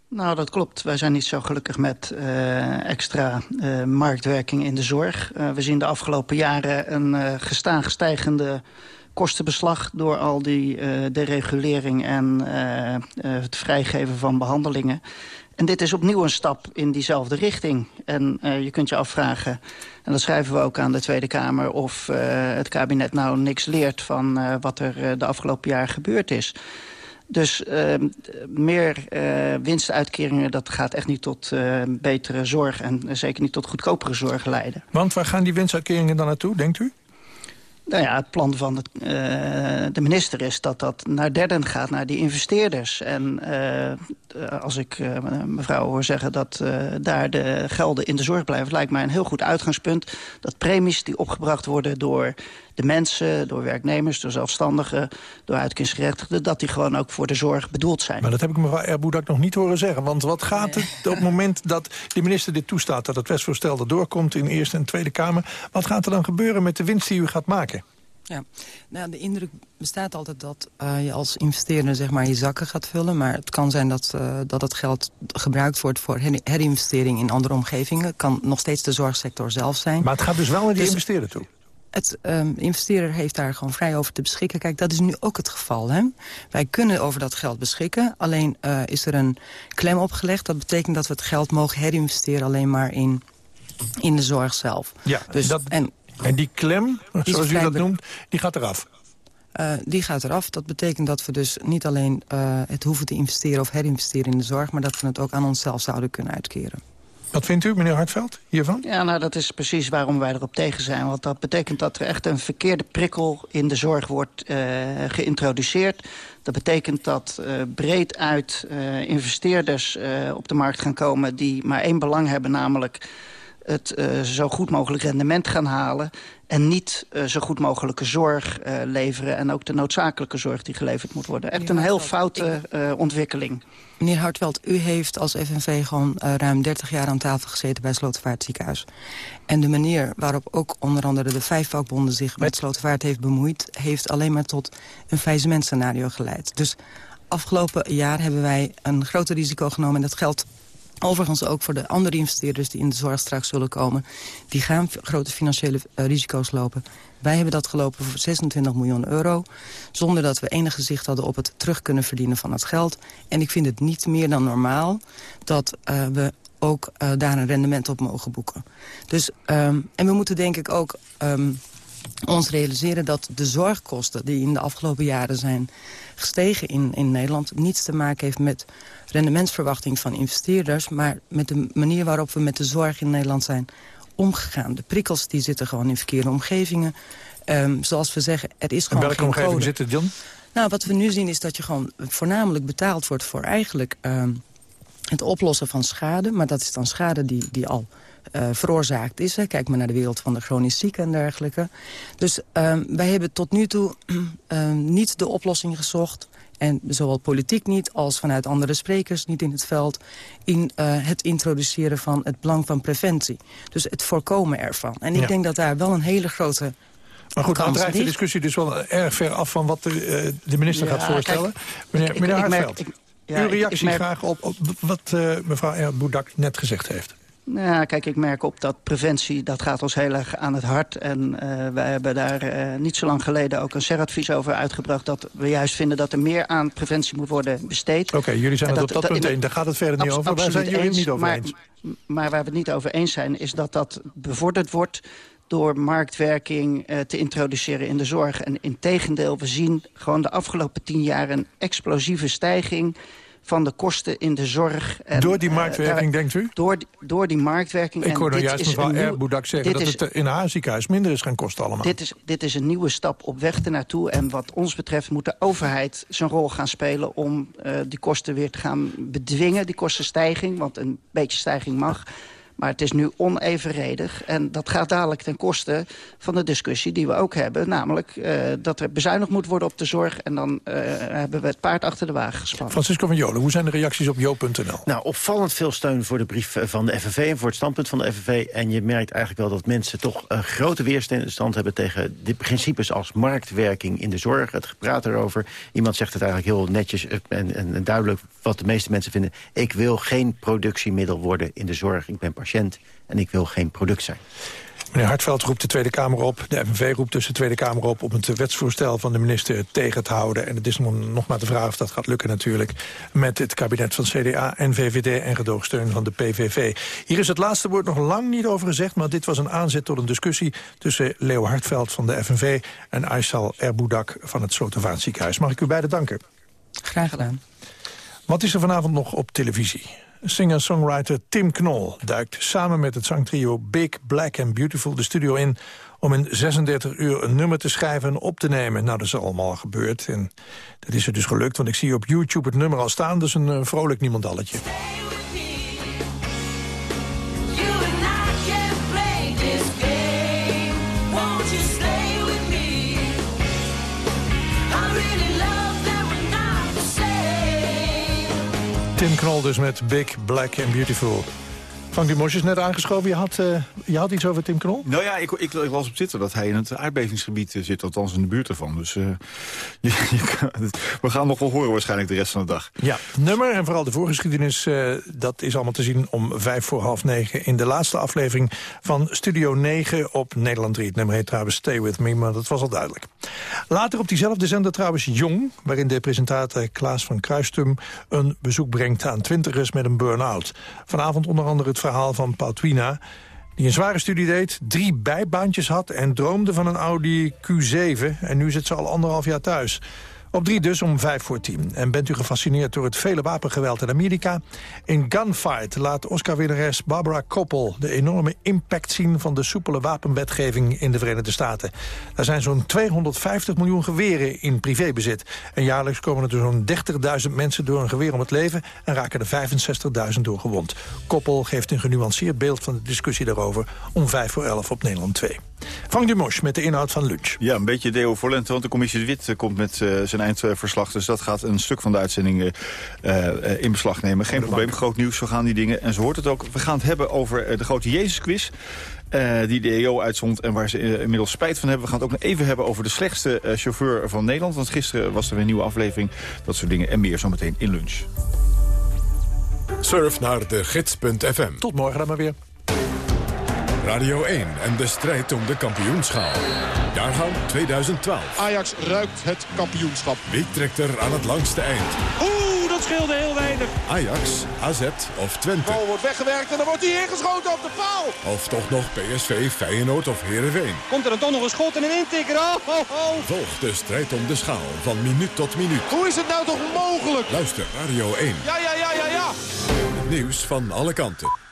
Nou, dat klopt. Wij zijn niet zo gelukkig met eh, extra eh, marktwerking in de zorg. Eh, we zien de afgelopen jaren een gestaag stijgende kostenbeslag... door al die deregulering en het vrijgeven van behandelingen. En dit is opnieuw een stap in diezelfde richting. En je kunt je afvragen, en dat schrijven we ook aan de Tweede Kamer... of het kabinet nou niks leert van wat er de afgelopen jaar gebeurd is... Dus uh, meer uh, winstuitkeringen, dat gaat echt niet tot uh, betere zorg... en zeker niet tot goedkopere zorg leiden. Want waar gaan die winstuitkeringen dan naartoe, denkt u? Nou ja, het plan van het, uh, de minister is dat dat naar derden gaat, naar die investeerders. En als ik mevrouw hoor zeggen dat daar de gelden in de zorg blijven... lijkt mij een heel goed uitgangspunt dat premies die opgebracht worden door de mensen... door werknemers, door zelfstandigen, door uitkeringsgerechtigden... dat die gewoon ook voor de zorg bedoeld zijn. Maar dat heb ik mevrouw Erboudak nog niet horen zeggen. Want wat gaat het op het moment dat de minister dit toestaat... dat het wetsvoorstel er doorkomt in Eerste en Tweede Kamer... wat gaat er dan gebeuren met de winst die u gaat maken? Ja, nou, de indruk bestaat altijd dat uh, je als investeerder zeg maar, je zakken gaat vullen. Maar het kan zijn dat, uh, dat het geld gebruikt wordt voor her herinvestering in andere omgevingen. Het kan nog steeds de zorgsector zelf zijn. Maar het gaat dus wel naar die dus, investeerder toe? Het um, investeerder heeft daar gewoon vrij over te beschikken. Kijk, dat is nu ook het geval. Hè? Wij kunnen over dat geld beschikken. Alleen uh, is er een klem opgelegd. Dat betekent dat we het geld mogen herinvesteren alleen maar in, in de zorg zelf. Ja, dus, dat, en, en die klem, die zoals u dat noemt, die gaat eraf? Uh, die gaat eraf. Dat betekent dat we dus niet alleen uh, het hoeven te investeren of herinvesteren in de zorg... maar dat we het ook aan onszelf zouden kunnen uitkeren. Wat vindt u, meneer Hartveld, hiervan? Ja, nou, dat is precies waarom wij erop tegen zijn. Want dat betekent dat er echt een verkeerde prikkel in de zorg wordt uh, geïntroduceerd. Dat betekent dat uh, breed uit uh, investeerders op de markt gaan komen... die maar één belang hebben, namelijk het eh, zo goed mogelijk rendement gaan halen... en niet eh, zo goed mogelijke zorg eh, leveren... en ook de noodzakelijke zorg die geleverd moet worden. Echt een heel foute ontwikkeling. Meneer Hartveld, u heeft als FNV gewoon ruim 30 jaar aan tafel gezeten bij Slotervaart ziekenhuis. En de manier waarop ook onder andere de vijf vakbonden zich met Slotervaart heeft bemoeid... heeft alleen maar tot een faillissementscenario geleid. Dus afgelopen jaar hebben wij een groter risico genomen... en dat geldt Overigens ook voor de andere investeerders die in de zorg straks zullen komen. Die gaan grote financiële uh, risico's lopen. Wij hebben dat gelopen voor 26 miljoen euro. Zonder dat we enig gezicht hadden op het terug kunnen verdienen van het geld. En ik vind het niet meer dan normaal dat uh, we ook uh, daar een rendement op mogen boeken. Dus, um, en we moeten denk ik ook um, ons realiseren dat de zorgkosten... die in de afgelopen jaren zijn gestegen in, in Nederland... niets te maken heeft met rendementsverwachting van investeerders... maar met de manier waarop we met de zorg in Nederland zijn omgegaan. De prikkels die zitten gewoon in verkeerde omgevingen. Um, zoals we zeggen, er is gewoon In welke geen omgeving code. zit het, Jan? Nou, wat we nu zien is dat je gewoon voornamelijk betaald wordt... voor eigenlijk um, het oplossen van schade. Maar dat is dan schade die, die al uh, veroorzaakt is. Hè. Kijk maar naar de wereld van de chronisch zieken en dergelijke. Dus um, wij hebben tot nu toe um, niet de oplossing gezocht... en zowel politiek niet als vanuit andere sprekers niet in het veld... in uh, het introduceren van het belang van preventie. Dus het voorkomen ervan. En ik Ja. denk dat daar wel een hele grote Maar goed, dan drijft de discussie dus wel erg ver af van wat de, eh, de minister Ja, gaat voorstellen. kijk, meneer ik- meneer ik merk- ik- ja, uw ik- ik reactie merk- graag op, op wat eh, mevrouw Er Boudak net gezegd heeft. Nou, kijk, ik merk op dat preventie, dat gaat ons heel erg aan het hart. En uh, wij hebben daar uh, niet zo lang geleden ook een SER-advies over uitgebracht... dat we juist vinden dat er meer aan preventie moet worden besteed. Oké, jullie zijn En het op dat punt één. Daar gaat het verder niet over. Waar zijn absoluut jullie eens, niet over maar, eens? Maar waar we het niet over eens zijn, is dat dat bevorderd wordt door marktwerking uh, te introduceren in de zorg. En in tegendeel, we zien gewoon de afgelopen tien jaar een explosieve stijging van de kosten in de zorg. En, Door die eh, marktwerking, daar- denkt u? Door, die- door die marktwerking. Ik hoorde juist is mevrouw nieuw- Boudak zeggen dat is- het eh, in haar ziekenhuis minder is gaan kosten allemaal. dit is, dit is een nieuwe stap op weg ernaartoe. En wat ons betreft moet de overheid zijn rol gaan spelen... om uh, die kosten weer te gaan bedwingen, die kostenstijging. Want een beetje stijging mag. Maar het is nu onevenredig. En dat gaat dadelijk ten koste van de discussie die we ook hebben. Namelijk uh, dat er bezuinigd moet worden op de zorg. En dan uh, hebben we het paard achter de wagen gespannen. Francisco van Jolen, hoe zijn de reacties op jo.nl? Nou, opvallend veel steun voor de brief van de FNV en voor het standpunt van de FNV. En je merkt eigenlijk wel dat mensen toch een grote weerstand hebben tegen de principes als marktwerking in de zorg. Het gepraat erover. Iemand zegt het eigenlijk heel netjes en, en, en duidelijk wat de meeste mensen vinden. Ik wil geen productiemiddel worden in de zorg. Ik ben patiënt en ik wil geen product zijn. Meneer Hartveld roept de Tweede Kamer op. De FNV roept dus de Tweede Kamer op om het wetsvoorstel van de minister tegen te houden. En het is nog maar de vraag of dat gaat lukken natuurlijk. Met het kabinet van CDA en VVD en gedoogsteun van de PVV. Hier is het laatste woord nog lang niet over gezegd. Maar dit was een aanzet tot een discussie tussen Leo Hartveld van de FNV... en Aysal Erboudak van het Slotervaartziekenhuis. Mag ik u beiden danken? Graag gedaan. Wat is er vanavond nog op televisie? Singer-songwriter Tim Knol duikt samen met het zangtrio Big, Black and Beautiful de studio in... om in 36 uur een nummer te schrijven en op te nemen. Nou, dat is allemaal gebeurd en dat is er dus gelukt... want ik zie op YouTube het nummer al staan, dus een uh, vrolijk niemandalletje. Tim Knol dus met Big, Black and Beautiful. Frank Dumos is net aangeschoven. Je had, uh, je had iets over Tim Knol? Nou ja, ik, ik, ik las op Twitter dat hij in het aardbevingsgebied zit. Althans in de buurt ervan. Dus uh, je, je kan, we gaan nog wel horen waarschijnlijk de rest van de dag. Ja, nummer en vooral de voorgeschiedenis... Uh, dat is allemaal te zien om vijf voor half negen... in de laatste aflevering van Studio 9 op Nederland 3. Het nummer heet trouwens Stay With Me, maar dat was al duidelijk. Later op diezelfde zender trouwens Jong... waarin de presentator Klaas van Kruistum... een bezoek brengt aan twintigers met een burn-out. Vanavond onder andere het verhaal van Paul Twina... die een zware studie deed, drie bijbaantjes had... en droomde van een Audi Q7. En nu zit ze al anderhalf jaar thuis. Op drie dus om vijf voor tien. En bent u gefascineerd door het vele wapengeweld in Amerika? In Gunfight laat Oscar-winnares Barbara Koppel... de enorme impact zien van de soepele wapenwetgeving in de Verenigde Staten. Er zijn zo'n 250 miljoen geweren in privébezit. En jaarlijks komen er zo'n 30.000 mensen door een geweer om het leven... en raken er 65.000 door gewond. Koppel geeft een genuanceerd beeld van de discussie daarover... om vijf voor elf op Nederland 2. Frank Dumos met de inhoud van lunch. Ja, een beetje deo volente, want de commissie de Wit eh, komt met uh, zijn eindverslag. Dus dat gaat een stuk van de uitzending uh, in beslag nemen. Geen probleem, groot nieuws, zo gaan die dingen. En zo hoort het ook. We gaan het hebben over de grote Jezus-quiz. Uh, die de EO uitzond en waar ze uh, inmiddels spijt van hebben. We gaan het ook nog even hebben over de slechtste uh, chauffeur van Nederland. Want gisteren was er weer een nieuwe aflevering. Dat soort dingen en meer zometeen in lunch. Surf naar de gids.fm. Tot morgen dan maar weer. Radio 1 en de strijd om de kampioenschaal. Jaargang 2012. Ajax ruikt het kampioenschap. Wie trekt er aan het langste eind? Oeh, dat scheelde heel weinig. Ajax, AZ of Twente? De bal wordt weggewerkt en dan wordt hij ingeschoten op de paal. Of toch nog PSV, Feyenoord of Heerenveen? Komt er dan toch nog een schot en een intikker? Oh, oh, oh. Volg de strijd om de schaal van minuut tot minuut. Hoe is het nou toch mogelijk? Luister Radio 1. Ja, ja, ja, ja, ja. Nieuws van alle kanten.